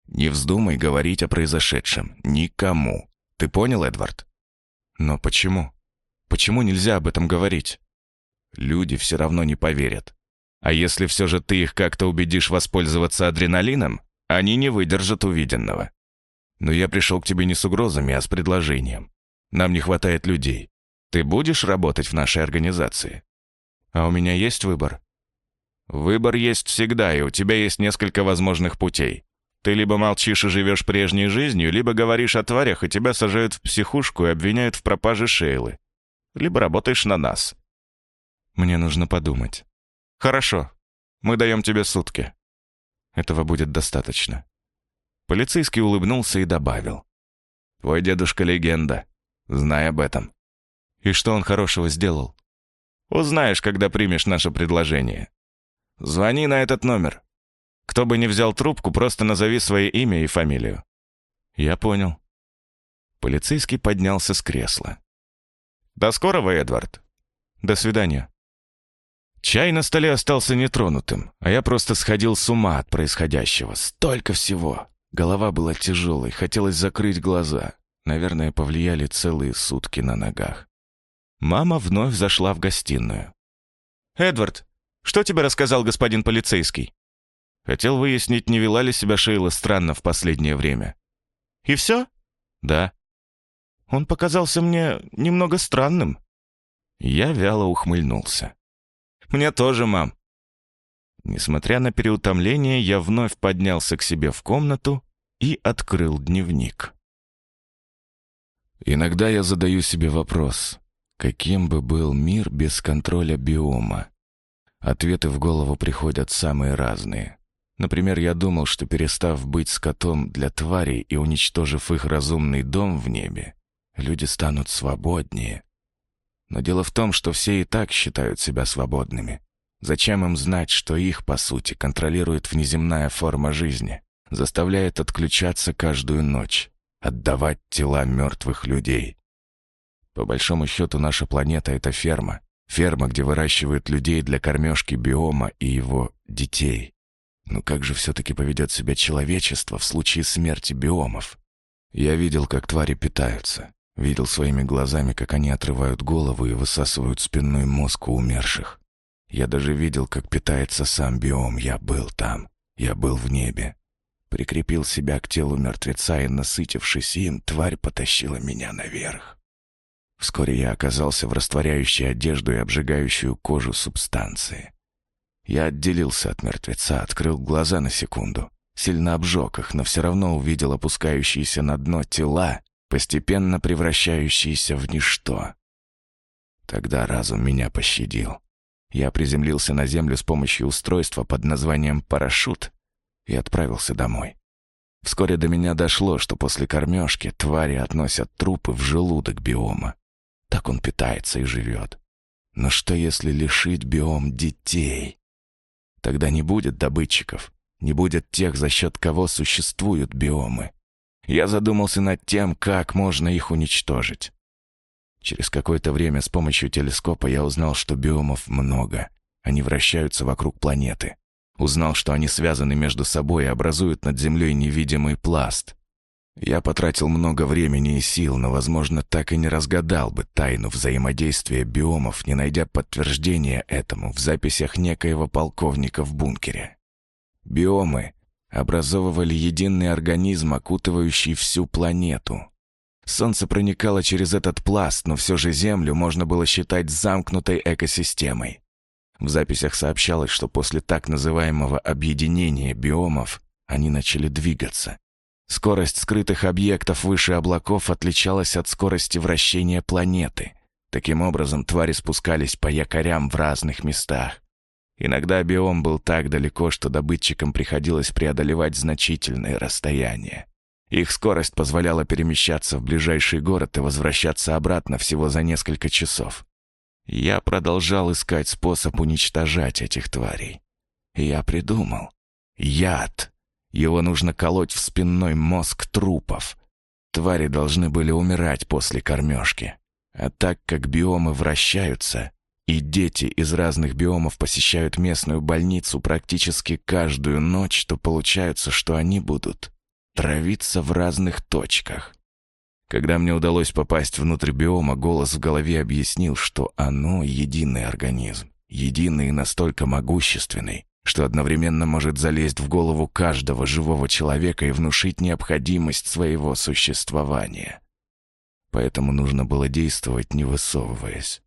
«Не вздумай говорить о произошедшем. Никому. Ты понял, Эдвард?» «Но почему? Почему нельзя об этом говорить?» «Люди все равно не поверят. А если все же ты их как-то убедишь воспользоваться адреналином, они не выдержат увиденного. Но я пришел к тебе не с угрозами, а с предложением. Нам не хватает людей. Ты будешь работать в нашей организации? А у меня есть выбор? Выбор есть всегда, и у тебя есть несколько возможных путей. Ты либо молчишь и живешь прежней жизнью, либо говоришь о тварях, и тебя сажают в психушку и обвиняют в пропаже Шейлы. Либо работаешь на нас. Мне нужно подумать. «Хорошо. Мы даем тебе сутки. Этого будет достаточно». Полицейский улыбнулся и добавил. «Твой дедушка легенда. Знай об этом». «И что он хорошего сделал?» «Узнаешь, когда примешь наше предложение. Звони на этот номер. Кто бы ни взял трубку, просто назови свое имя и фамилию». «Я понял». Полицейский поднялся с кресла. «До скорого, Эдвард. До свидания». Чай на столе остался нетронутым, а я просто сходил с ума от происходящего. Столько всего. Голова была тяжелой, хотелось закрыть глаза. Наверное, повлияли целые сутки на ногах. Мама вновь зашла в гостиную. «Эдвард, что тебе рассказал господин полицейский?» Хотел выяснить, не вела ли себя Шейла странно в последнее время. «И все?» «Да». «Он показался мне немного странным». Я вяло ухмыльнулся. Мне тоже, мам». Несмотря на переутомление, я вновь поднялся к себе в комнату и открыл дневник. Иногда я задаю себе вопрос, каким бы был мир без контроля биома? Ответы в голову приходят самые разные. Например, я думал, что перестав быть скотом для тварей и уничтожив их разумный дом в небе, люди станут свободнее. Но дело в том, что все и так считают себя свободными. Зачем им знать, что их, по сути, контролирует внеземная форма жизни, заставляет отключаться каждую ночь, отдавать тела мертвых людей? По большому счету, наша планета — это ферма. Ферма, где выращивают людей для кормежки биома и его детей. Но как же все-таки поведет себя человечество в случае смерти биомов? Я видел, как твари питаются. Видел своими глазами, как они отрывают голову и высасывают спинной мозг у умерших. Я даже видел, как питается сам биом. Я был там. Я был в небе. Прикрепил себя к телу мертвеца и, насытившись им, тварь потащила меня наверх. Вскоре я оказался в растворяющей одежду и обжигающую кожу субстанции. Я отделился от мертвеца, открыл глаза на секунду. Сильно обжег их, но все равно увидел опускающиеся на дно тела, постепенно превращающиеся в ничто. Тогда разум меня пощадил. Я приземлился на землю с помощью устройства под названием «парашют» и отправился домой. Вскоре до меня дошло, что после кормежки твари относят трупы в желудок биома. Так он питается и живет. Но что если лишить биом детей? Тогда не будет добытчиков, не будет тех, за счет кого существуют биомы. Я задумался над тем, как можно их уничтожить. Через какое-то время с помощью телескопа я узнал, что биомов много. Они вращаются вокруг планеты. Узнал, что они связаны между собой и образуют над Землей невидимый пласт. Я потратил много времени и сил, но, возможно, так и не разгадал бы тайну взаимодействия биомов, не найдя подтверждения этому в записях некоего полковника в бункере. Биомы образовывали единый организм, окутывающий всю планету. Солнце проникало через этот пласт, но все же Землю можно было считать замкнутой экосистемой. В записях сообщалось, что после так называемого объединения биомов они начали двигаться. Скорость скрытых объектов выше облаков отличалась от скорости вращения планеты. Таким образом, твари спускались по якорям в разных местах. Иногда биом был так далеко, что добытчикам приходилось преодолевать значительные расстояния. Их скорость позволяла перемещаться в ближайший город и возвращаться обратно всего за несколько часов. Я продолжал искать способ уничтожать этих тварей. я придумал. Яд. Его нужно колоть в спинной мозг трупов. Твари должны были умирать после кормежки. А так как биомы вращаются, и дети из разных биомов посещают местную больницу практически каждую ночь, то получается, что они будут травиться в разных точках. Когда мне удалось попасть внутрь биома, голос в голове объяснил, что оно — единый организм, единый и настолько могущественный, что одновременно может залезть в голову каждого живого человека и внушить необходимость своего существования. Поэтому нужно было действовать, не высовываясь.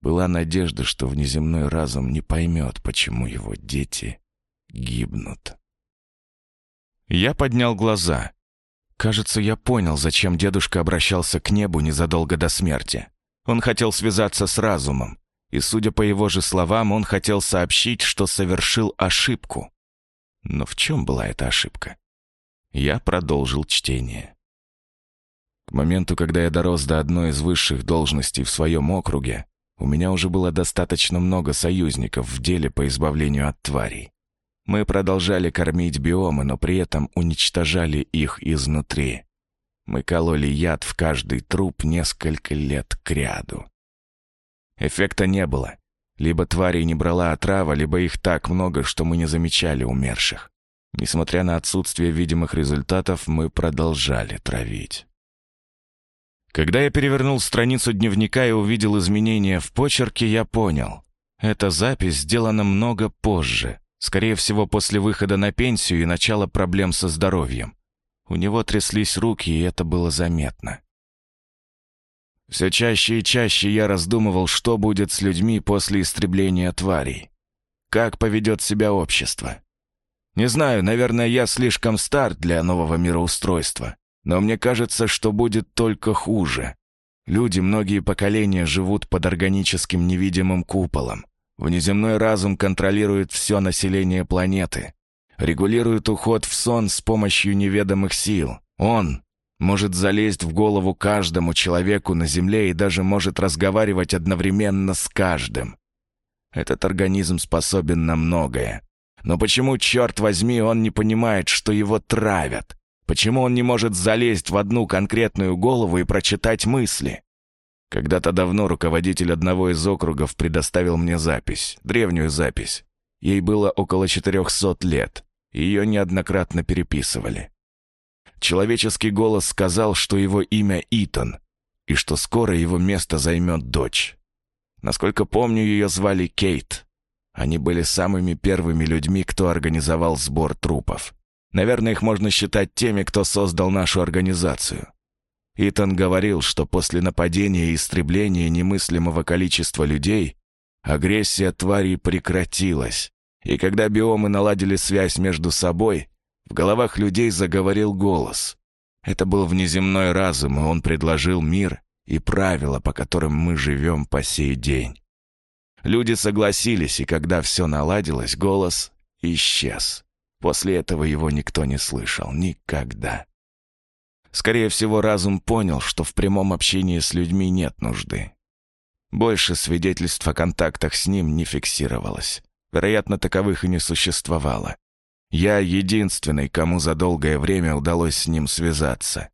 Была надежда, что внеземной разум не поймет, почему его дети гибнут. Я поднял глаза. Кажется, я понял, зачем дедушка обращался к небу незадолго до смерти. Он хотел связаться с разумом, и, судя по его же словам, он хотел сообщить, что совершил ошибку. Но в чем была эта ошибка? Я продолжил чтение. К моменту, когда я дорос до одной из высших должностей в своем округе, у меня уже было достаточно много союзников в деле по избавлению от тварей. Мы продолжали кормить биомы, но при этом уничтожали их изнутри. Мы кололи яд в каждый труп несколько лет кряду. Эффекта не было. Либо тварей не брала отрава, либо их так много, что мы не замечали умерших. Несмотря на отсутствие видимых результатов, мы продолжали травить. Когда я перевернул страницу дневника и увидел изменения в почерке, я понял. Эта запись сделана много позже, скорее всего, после выхода на пенсию и начала проблем со здоровьем. У него тряслись руки, и это было заметно. Все чаще и чаще я раздумывал, что будет с людьми после истребления тварей. Как поведет себя общество. Не знаю, наверное, я слишком стар для нового мироустройства, но мне кажется, что будет только хуже. Люди многие поколения живут под органическим невидимым куполом. Внеземной разум контролирует все население планеты, регулирует уход в сон с помощью неведомых сил. Он может залезть в голову каждому человеку на Земле и даже может разговаривать одновременно с каждым. Этот организм способен на многое. Но почему, черт возьми, он не понимает, что его травят? Почему он не может залезть в одну конкретную голову и прочитать мысли? Когда-то давно руководитель одного из округов предоставил мне запись, древнюю запись. Ей было около 400 лет. Ее неоднократно переписывали. Человеческий голос сказал, что его имя Итан, и что скоро его место займет дочь. Насколько помню, ее звали Кейт. Они были самыми первыми людьми, кто организовал сбор трупов. Наверное, их можно считать теми, кто создал нашу организацию. Итан говорил, что после нападения и истребления немыслимого количества людей агрессия тварей прекратилась, и когда биомы наладили связь между собой, в головах людей заговорил голос. Это был внеземной разум, и он предложил мир и правила, по которым мы живем по сей день. Люди согласились, и когда все наладилось, голос исчез. После этого его никто не слышал. Никогда. Скорее всего, разум понял, что в прямом общении с людьми нет нужды. Больше свидетельств о контактах с ним не фиксировалось. Вероятно, таковых и не существовало. Я единственный, кому за долгое время удалось с ним связаться.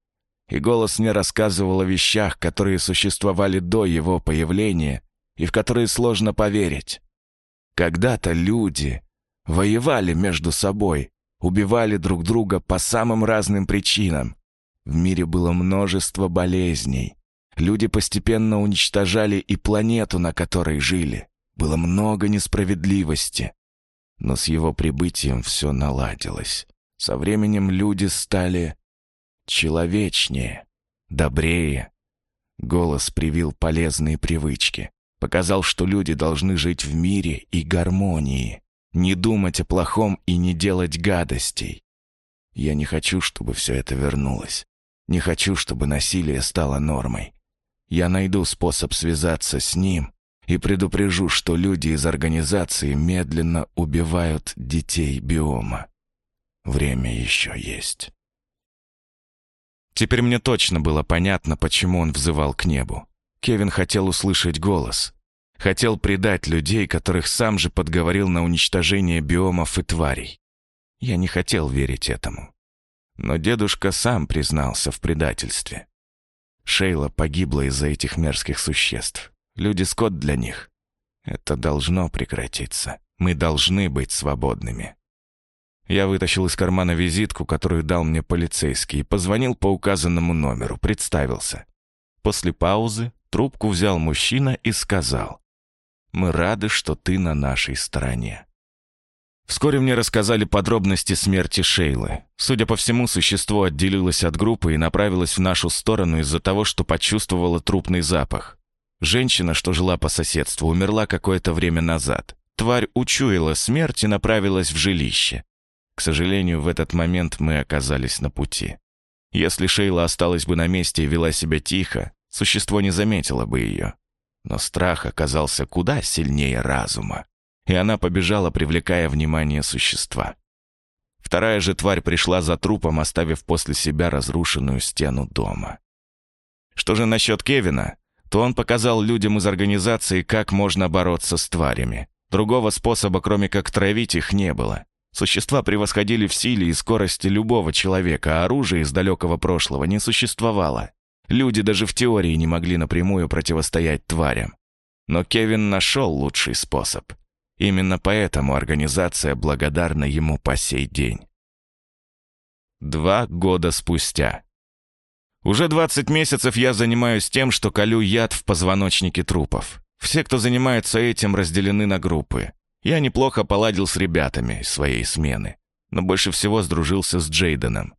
И голос мне рассказывал о вещах, которые существовали до его появления и в которые сложно поверить. Когда-то люди воевали между собой, убивали друг друга по самым разным причинам. В мире было множество болезней. Люди постепенно уничтожали и планету, на которой жили. Было много несправедливости. Но с его прибытием все наладилось. Со временем люди стали человечнее, добрее. Голос привил полезные привычки. Показал, что люди должны жить в мире и гармонии. Не думать о плохом и не делать гадостей. Я не хочу, чтобы все это вернулось. Не хочу, чтобы насилие стало нормой. Я найду способ связаться с ним и предупрежу, что люди из организации медленно убивают детей биома. Время еще есть. Теперь мне точно было понятно, почему он взывал к небу. Кевин хотел услышать голос. Хотел предать людей, которых сам же подговорил на уничтожение биомов и тварей. Я не хотел верить этому. Но дедушка сам признался в предательстве. Шейла погибла из-за этих мерзких существ. Люди скот для них. Это должно прекратиться. Мы должны быть свободными. Я вытащил из кармана визитку, которую дал мне полицейский, и позвонил по указанному номеру, представился. После паузы трубку взял мужчина и сказал, «Мы рады, что ты на нашей стороне». Вскоре мне рассказали подробности смерти Шейлы. Судя по всему, существо отделилось от группы и направилось в нашу сторону из-за того, что почувствовало трупный запах. Женщина, что жила по соседству, умерла какое-то время назад. Тварь учуяла смерть и направилась в жилище. К сожалению, в этот момент мы оказались на пути. Если Шейла осталась бы на месте и вела себя тихо, существо не заметило бы ее. Но страх оказался куда сильнее разума, и она побежала, привлекая внимание существа. Вторая же тварь пришла за трупом, оставив после себя разрушенную стену дома. Что же насчет Кевина? то он показал людям из организации, как можно бороться с тварями. Другого способа, кроме как травить их, не было. Существа превосходили в силе и скорости любого человека, а оружия из далекого прошлого не существовало. Люди даже в теории не могли напрямую противостоять тварям. Но Кевин нашел лучший способ. Именно поэтому организация благодарна ему по сей день. Два года спустя. Уже 20 месяцев я занимаюсь тем, что колю яд в позвоночнике трупов. Все, кто занимается этим, разделены на группы. Я неплохо поладил с ребятами из своей смены, но больше всего сдружился с Джейденом.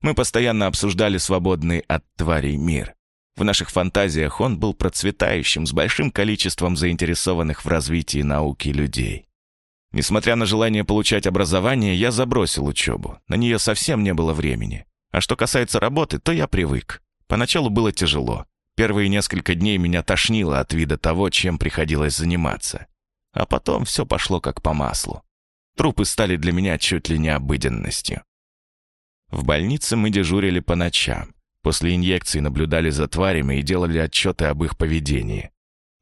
Мы постоянно обсуждали свободный от тварей мир. В наших фантазиях он был процветающим с большим количеством заинтересованных в развитии науки людей. Несмотря на желание получать образование, я забросил учебу. На нее совсем не было времени. А что касается работы, то я привык. Поначалу было тяжело. Первые несколько дней меня тошнило от вида того, чем приходилось заниматься. А потом все пошло как по маслу. Трупы стали для меня чуть ли не обыденностью. В больнице мы дежурили по ночам. После инъекций наблюдали за тварями и делали отчеты об их поведении.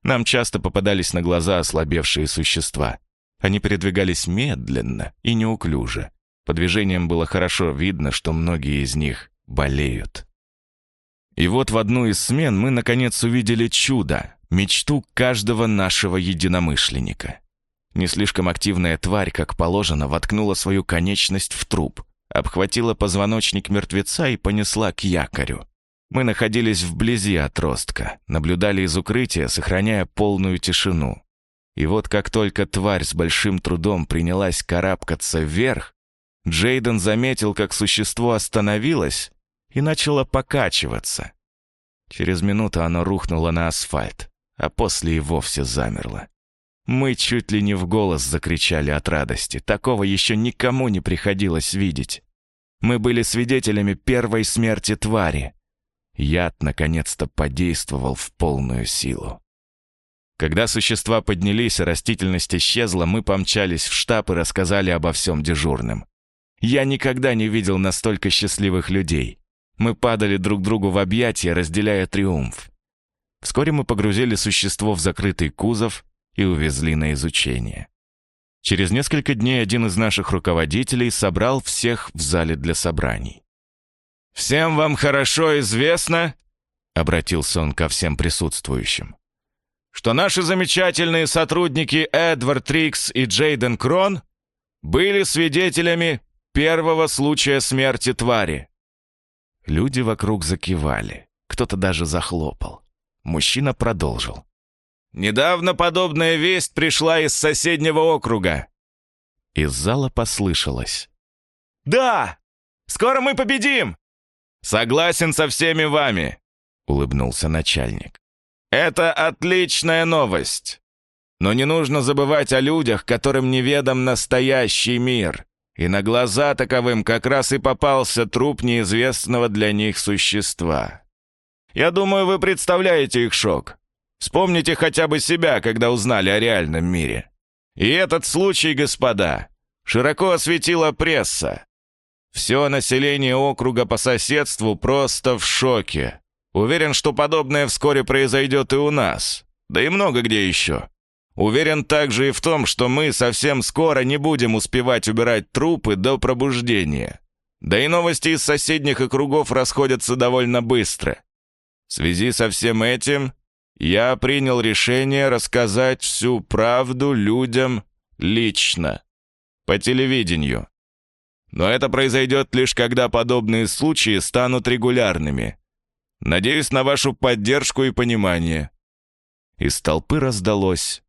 Нам часто попадались на глаза ослабевшие существа. Они передвигались медленно и неуклюже. По движениям было хорошо видно, что многие из них болеют. И вот в одну из смен мы, наконец, увидели чудо, мечту каждого нашего единомышленника. Не слишком активная тварь, как положено, воткнула свою конечность в труп, обхватила позвоночник мертвеца и понесла к якорю. Мы находились вблизи отростка, наблюдали из укрытия, сохраняя полную тишину. И вот как только тварь с большим трудом принялась карабкаться вверх, Джейден заметил, как существо остановилось и начало покачиваться. Через минуту оно рухнуло на асфальт, а после и вовсе замерло. Мы чуть ли не в голос закричали от радости. Такого еще никому не приходилось видеть. Мы были свидетелями первой смерти твари. Яд наконец-то подействовал в полную силу. Когда существа поднялись, и растительность исчезла, мы помчались в штаб и рассказали обо всем дежурным. Я никогда не видел настолько счастливых людей. Мы падали друг другу в объятия, разделяя триумф. Вскоре мы погрузили существо в закрытый кузов и увезли на изучение. Через несколько дней один из наших руководителей собрал всех в зале для собраний. «Всем вам хорошо известно», — обратился он ко всем присутствующим, что наши замечательные сотрудники Эдвард Трикс и Джейден Крон были свидетелями первого случая смерти твари. Люди вокруг закивали, кто-то даже захлопал. Мужчина продолжил. «Недавно подобная весть пришла из соседнего округа». Из зала послышалось. «Да! Скоро мы победим!» «Согласен со всеми вами», — улыбнулся начальник. Это отличная новость. Но не нужно забывать о людях, которым неведом настоящий мир. И на глаза таковым как раз и попался труп неизвестного для них существа. Я думаю, вы представляете их шок. Вспомните хотя бы себя, когда узнали о реальном мире. И этот случай, господа, широко осветила пресса. Все население округа по соседству просто в шоке. Уверен, что подобное вскоре произойдет и у нас. Да и много где еще. Уверен также и в том, что мы совсем скоро не будем успевать убирать трупы до пробуждения. Да и новости из соседних округов расходятся довольно быстро. В связи со всем этим я принял решение рассказать всю правду людям лично, по телевидению. Но это произойдет лишь когда подобные случаи станут регулярными. Надеюсь на вашу поддержку и понимание». Из толпы раздалось.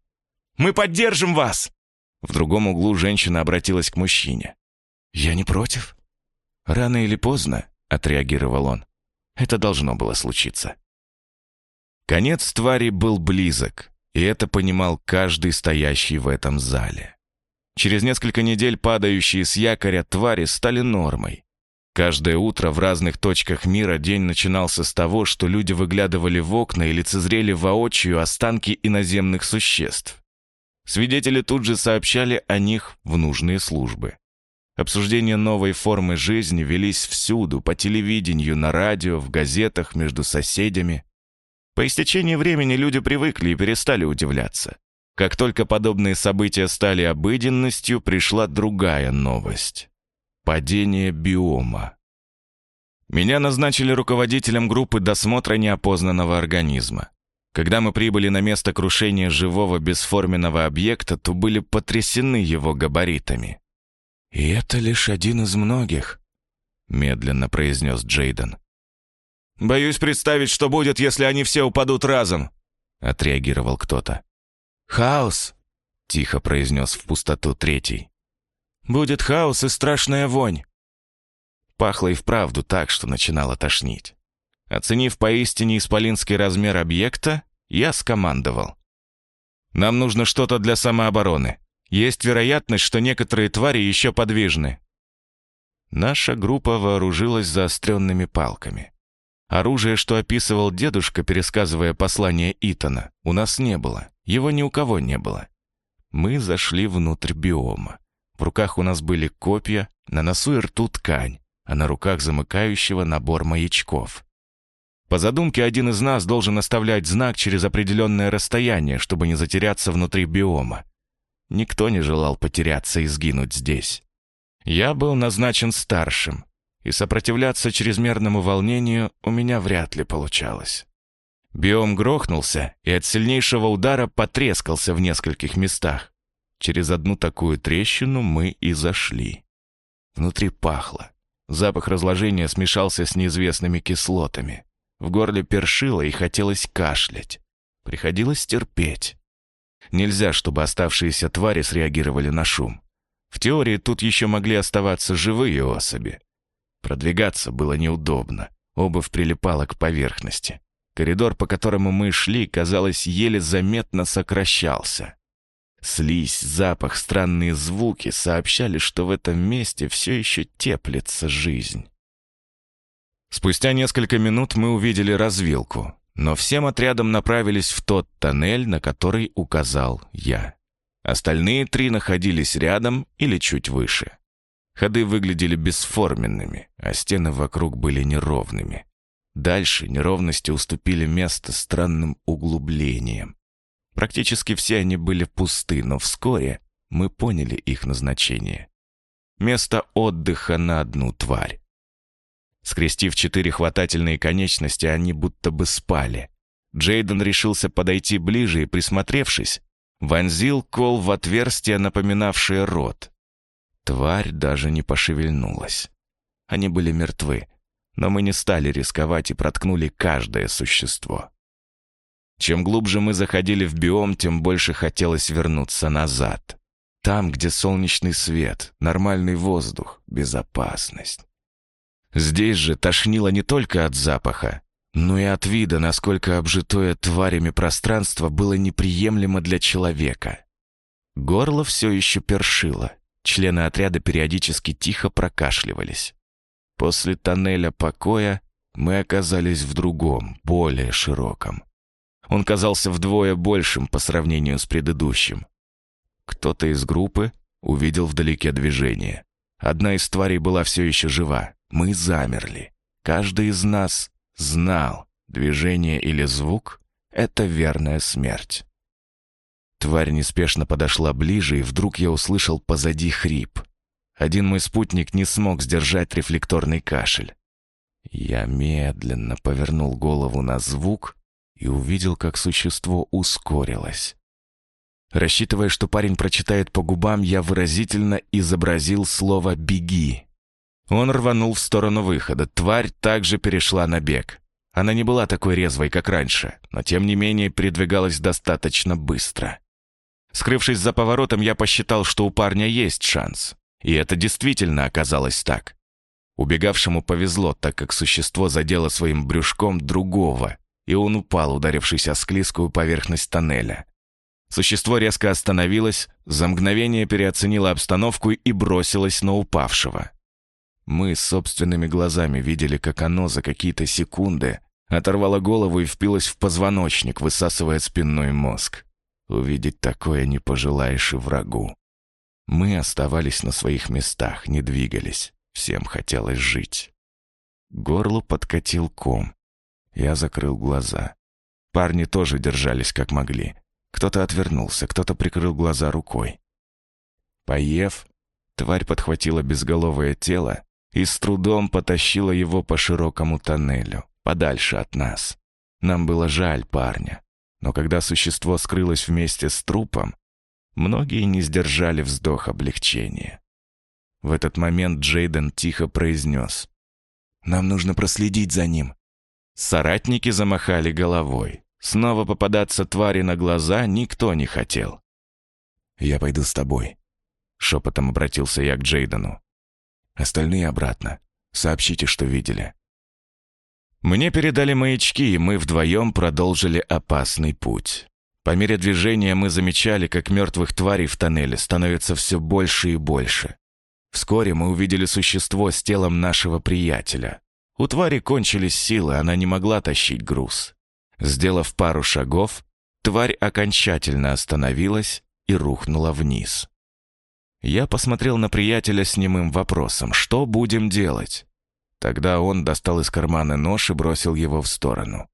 «Мы поддержим вас!» В другом углу женщина обратилась к мужчине. «Я не против». «Рано или поздно», — отреагировал он. «Это должно было случиться». Конец твари был близок, и это понимал каждый стоящий в этом зале. Через несколько недель падающие с якоря твари стали нормой. Каждое утро в разных точках мира день начинался с того, что люди выглядывали в окна и лицезрели воочию останки иноземных существ. Свидетели тут же сообщали о них в нужные службы. Обсуждения новой формы жизни велись всюду, по телевидению, на радио, в газетах, между соседями. По истечении времени люди привыкли и перестали удивляться. Как только подобные события стали обыденностью, пришла другая новость. Падение биома. Меня назначили руководителем группы досмотра неопознанного организма. Когда мы прибыли на место крушения живого бесформенного объекта, то были потрясены его габаритами. «И это лишь один из многих», — медленно произнес Джейден. «Боюсь представить, что будет, если они все упадут разом», — отреагировал кто-то. «Хаос», — тихо произнес в пустоту третий. Будет хаос и страшная вонь. Пахло и вправду так, что начинало тошнить. Оценив поистине исполинский размер объекта, я скомандовал. «Нам нужно что-то для самообороны. Есть вероятность, что некоторые твари еще подвижны». Наша группа вооружилась заостренными палками. Оружие, что описывал дедушка, пересказывая послание Итана, у нас не было. Его ни у кого не было. Мы зашли внутрь биома. В руках у нас были копья, на носу и рту ткань, а на руках замыкающего набор маячков. По задумке, один из нас должен оставлять знак через определенное расстояние, чтобы не затеряться внутри биома. Никто не желал потеряться и сгинуть здесь. Я был назначен старшим, и сопротивляться чрезмерному волнению у меня вряд ли получалось. Биом грохнулся и от сильнейшего удара потрескался в нескольких местах. Через одну такую трещину мы и зашли. Внутри пахло. Запах разложения смешался с неизвестными кислотами. В горле першило и хотелось кашлять. Приходилось терпеть. Нельзя, чтобы оставшиеся твари среагировали на шум. В теории тут еще могли оставаться живые особи. Продвигаться было неудобно. Обувь прилипала к поверхности. Коридор, по которому мы шли, казалось, еле заметно сокращался. Слизь, запах, странные звуки сообщали, что в этом месте все еще теплится жизнь. Спустя несколько минут мы увидели развилку, но всем отрядом направились в тот тоннель, на который указал я. Остальные три находились рядом или чуть выше. Ходы выглядели бесформенными, а стены вокруг были неровными. Дальше неровности уступили место странным углублениям. Практически все они были пусты, но вскоре мы поняли их назначение. Место отдыха на одну тварь. Скрестив четыре хватательные конечности, они будто бы спали. Джейден решился подойти ближе и, присмотревшись, вонзил кол в отверстие, напоминавшее рот. Тварь даже не пошевельнулась. Они были мертвы, но мы не стали рисковать и проткнули каждое существо. Чем глубже мы заходили в биом, тем больше хотелось вернуться назад. Там, где солнечный свет, нормальный воздух, безопасность. Здесь же тошнило не только от запаха, но и от вида, насколько обжитое тварями пространство было неприемлемо для человека. Горло все еще першило. Члены отряда периодически тихо прокашливались. После тоннеля покоя мы оказались в другом, более широком. Он казался вдвое большим по сравнению с предыдущим. Кто-то из группы увидел вдалеке движение. Одна из тварей была все еще жива. Мы замерли. Каждый из нас знал, движение или звук — это верная смерть. Тварь неспешно подошла ближе, и вдруг я услышал позади хрип. Один мой спутник не смог сдержать рефлекторный кашель. Я медленно повернул голову на звук и увидел, как существо ускорилось. Рассчитывая, что парень прочитает по губам, я выразительно изобразил слово «беги». Он рванул в сторону выхода. Тварь также перешла на бег. Она не была такой резвой, как раньше, но тем не менее передвигалась достаточно быстро. Скрывшись за поворотом, я посчитал, что у парня есть шанс. И это действительно оказалось так. Убегавшему повезло, так как существо задело своим брюшком другого, и он упал, ударившись о склизкую поверхность тоннеля. Существо резко остановилось, за мгновение переоценило обстановку и бросилось на упавшего. Мы собственными глазами видели, как оно за какие-то секунды оторвало голову и впилось в позвоночник, высасывая спинной мозг. Увидеть такое не пожелаешь и врагу. Мы оставались на своих местах, не двигались. Всем хотелось жить. Горлу подкатил ком. Я закрыл глаза. Парни тоже держались как могли. Кто-то отвернулся, кто-то прикрыл глаза рукой. Поев, тварь подхватила безголовое тело и с трудом потащила его по широкому тоннелю, подальше от нас. Нам было жаль парня. Но когда существо скрылось вместе с трупом, многие не сдержали вздох облегчения. В этот момент Джейден тихо произнес. «Нам нужно проследить за ним». Соратники замахали головой. Снова попадаться твари на глаза никто не хотел. «Я пойду с тобой», — шепотом обратился я к Джейдену. «Остальные обратно. Сообщите, что видели». Мне передали маячки, и мы вдвоем продолжили опасный путь. По мере движения мы замечали, как мертвых тварей в тоннеле становится все больше и больше. Вскоре мы увидели существо с телом нашего приятеля. У твари кончились силы, она не могла тащить груз. Сделав пару шагов, тварь окончательно остановилась и рухнула вниз. Я посмотрел на приятеля с немым вопросом, что будем делать? Тогда он достал из кармана нож и бросил его в сторону.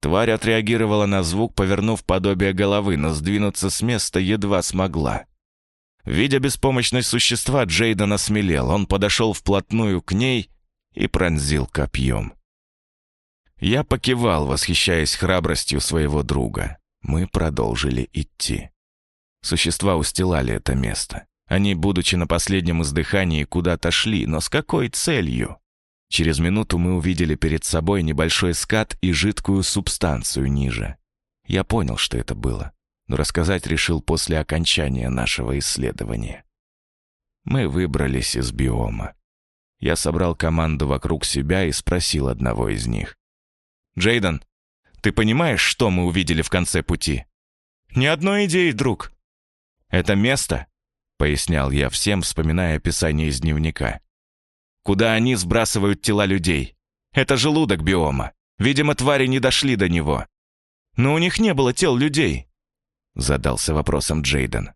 Тварь отреагировала на звук, повернув подобие головы, но сдвинуться с места едва смогла. Видя беспомощность существа, Джейден осмелел. Он подошел вплотную к ней и пронзил копьем. Я покивал, восхищаясь храбростью своего друга. Мы продолжили идти. Существа устилали это место. Они, будучи на последнем издыхании, куда-то шли, но с какой целью? Через минуту мы увидели перед собой небольшой скат и жидкую субстанцию ниже. Я понял, что это было, но рассказать решил после окончания нашего исследования. Мы выбрались из биома. Я собрал команду вокруг себя и спросил одного из них. «Джейден, ты понимаешь, что мы увидели в конце пути?» «Ни одной идеи, друг». «Это место пояснял я всем, вспоминая описание из дневника. Куда они сбрасывают тела людей? Это желудок биома. Видимо, твари не дошли до него. Но у них не было тел людей, задался вопросом Джейден.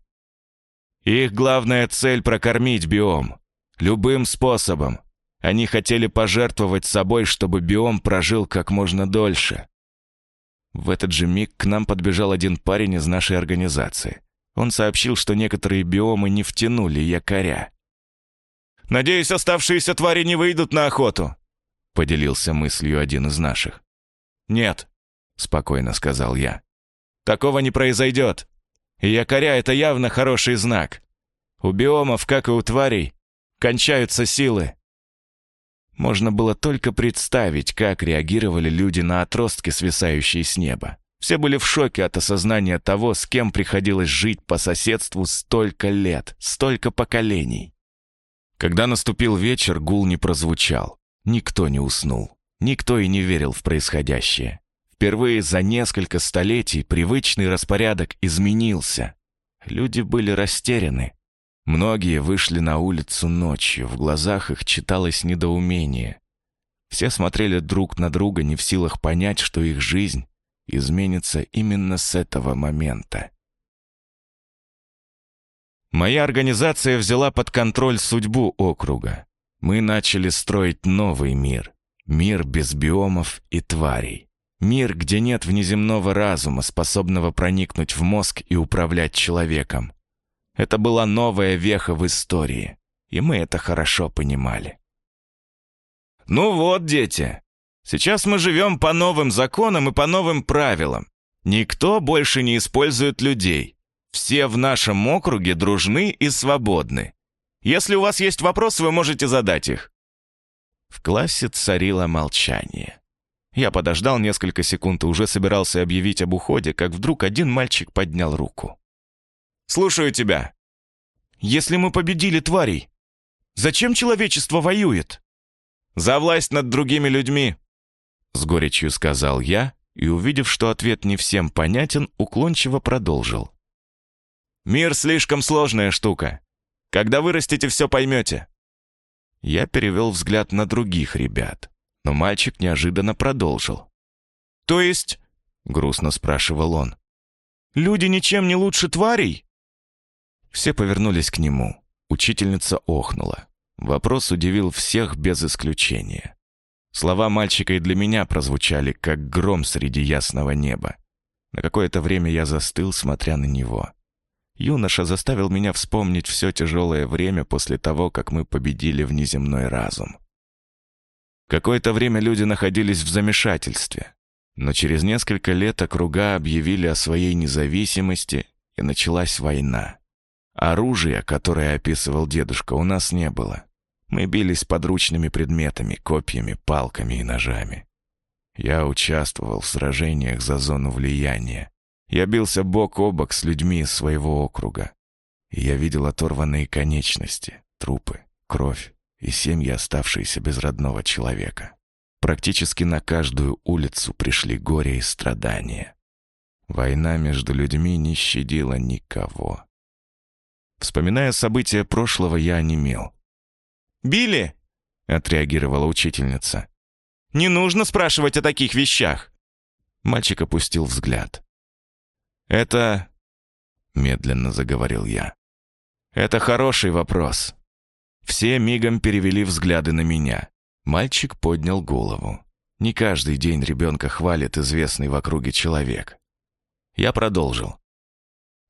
Их главная цель — прокормить биом. Любым способом. Они хотели пожертвовать собой, чтобы биом прожил как можно дольше. В этот же миг к нам подбежал один парень из нашей организации. Он сообщил, что некоторые биомы не втянули якоря. «Надеюсь, оставшиеся твари не выйдут на охоту», — поделился мыслью один из наших. «Нет», — спокойно сказал я. «Такого не произойдет. Якоря — это явно хороший знак. У биомов, как и у тварей, кончаются силы. Можно было только представить, как реагировали люди на отростки, свисающие с неба. Все были в шоке от осознания того, с кем приходилось жить по соседству столько лет, столько поколений. Когда наступил вечер, гул не прозвучал. Никто не уснул. Никто и не верил в происходящее. Впервые за несколько столетий привычный распорядок изменился. Люди были растеряны. Многие вышли на улицу ночью, в глазах их читалось недоумение. Все смотрели друг на друга, не в силах понять, что их жизнь изменится именно с этого момента. Моя организация взяла под контроль судьбу округа. Мы начали строить новый мир. Мир без биомов и тварей. Мир, где нет внеземного разума, способного проникнуть в мозг и управлять человеком. Это была новая веха в истории, и мы это хорошо понимали. «Ну вот, дети, Сейчас мы живем по новым законам и по новым правилам. Никто больше не использует людей. Все в нашем округе дружны и свободны. Если у вас есть вопросы, вы можете задать их». В классе царило молчание. Я подождал несколько секунд и уже собирался объявить об уходе, как вдруг один мальчик поднял руку. «Слушаю тебя. Если мы победили тварей, зачем человечество воюет?» «За власть над другими людьми», с горечью сказал я и, увидев, что ответ не всем понятен, уклончиво продолжил. «Мир слишком сложная штука. Когда вырастете, все поймете». Я перевел взгляд на других ребят, но мальчик неожиданно продолжил. «То есть?» — грустно спрашивал он. «Люди ничем не лучше тварей?» Все повернулись к нему. Учительница охнула. Вопрос удивил всех без исключения. Слова мальчика и для меня прозвучали, как гром среди ясного неба. На какое-то время я застыл, смотря на него. Юноша заставил меня вспомнить все тяжелое время после того, как мы победили внеземной разум. Какое-то время люди находились в замешательстве, но через несколько лет округа объявили о своей независимости, и началась война. Оружия, которое описывал дедушка, у нас не было. Мы бились подручными предметами, копьями, палками и ножами. Я участвовал в сражениях за зону влияния. Я бился бок о бок с людьми из своего округа. И я видел оторванные конечности, трупы, кровь и семьи, оставшиеся без родного человека. Практически на каждую улицу пришли горе и страдания. Война между людьми не щадила никого. Вспоминая события прошлого, я онемел. «Билли!» — отреагировала учительница. «Не нужно спрашивать о таких вещах!» Мальчик опустил взгляд. «Это...» — медленно заговорил я. «Это хороший вопрос». Все мигом перевели взгляды на меня. Мальчик поднял голову. Не каждый день ребенка хвалит известный в округе человек. Я продолжил.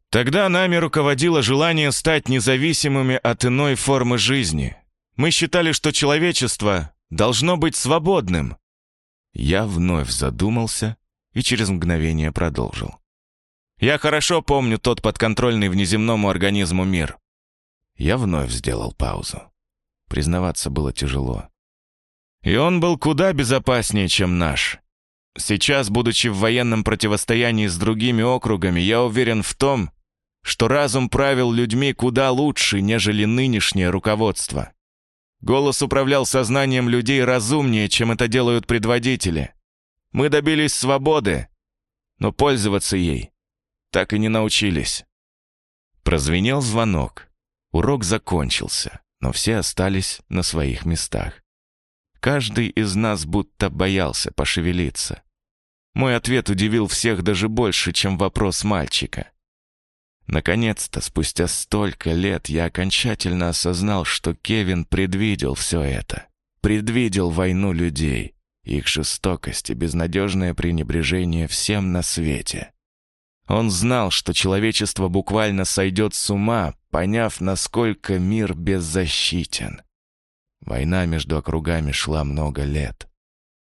Тогда нами руководило желание стать независимыми от иной формы жизни. Мы считали, что человечество должно быть свободным. Я вновь задумался и через мгновение продолжил. Я хорошо помню тот подконтрольный внеземному организму мир. Я вновь сделал паузу. Признаваться было тяжело. И он был куда безопаснее, чем наш. Сейчас, будучи в военном противостоянии с другими округами, я уверен в том, что разум правил людьми куда лучше, нежели нынешнее руководство. Голос управлял сознанием людей разумнее, чем это делают предводители. Мы добились свободы, но пользоваться ей так и не научились. Прозвенел звонок. Урок закончился, но все остались на своих местах. Каждый из нас будто боялся пошевелиться. Мой ответ удивил всех даже больше, чем вопрос мальчика. Наконец-то, спустя столько лет, я окончательно осознал, что Кевин предвидел все это. Предвидел войну людей, их жестокость и безнадежное пренебрежение всем на свете. Он знал, что человечество буквально сойдет с ума, поняв, насколько мир беззащитен. Война между округами шла много лет.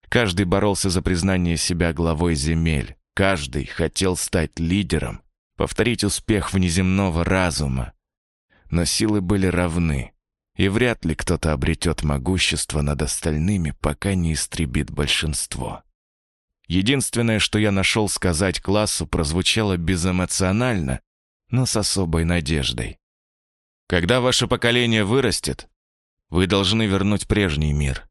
Каждый боролся за признание себя главой земель. Каждый хотел стать лидером, повторить успех внеземного разума. Но силы были равны, и вряд ли кто-то обретет могущество над остальными, пока не истребит большинство. Единственное, что я нашел сказать классу, прозвучало безэмоционально, но с особой надеждой. Когда ваше поколение вырастет, вы должны вернуть прежний мир.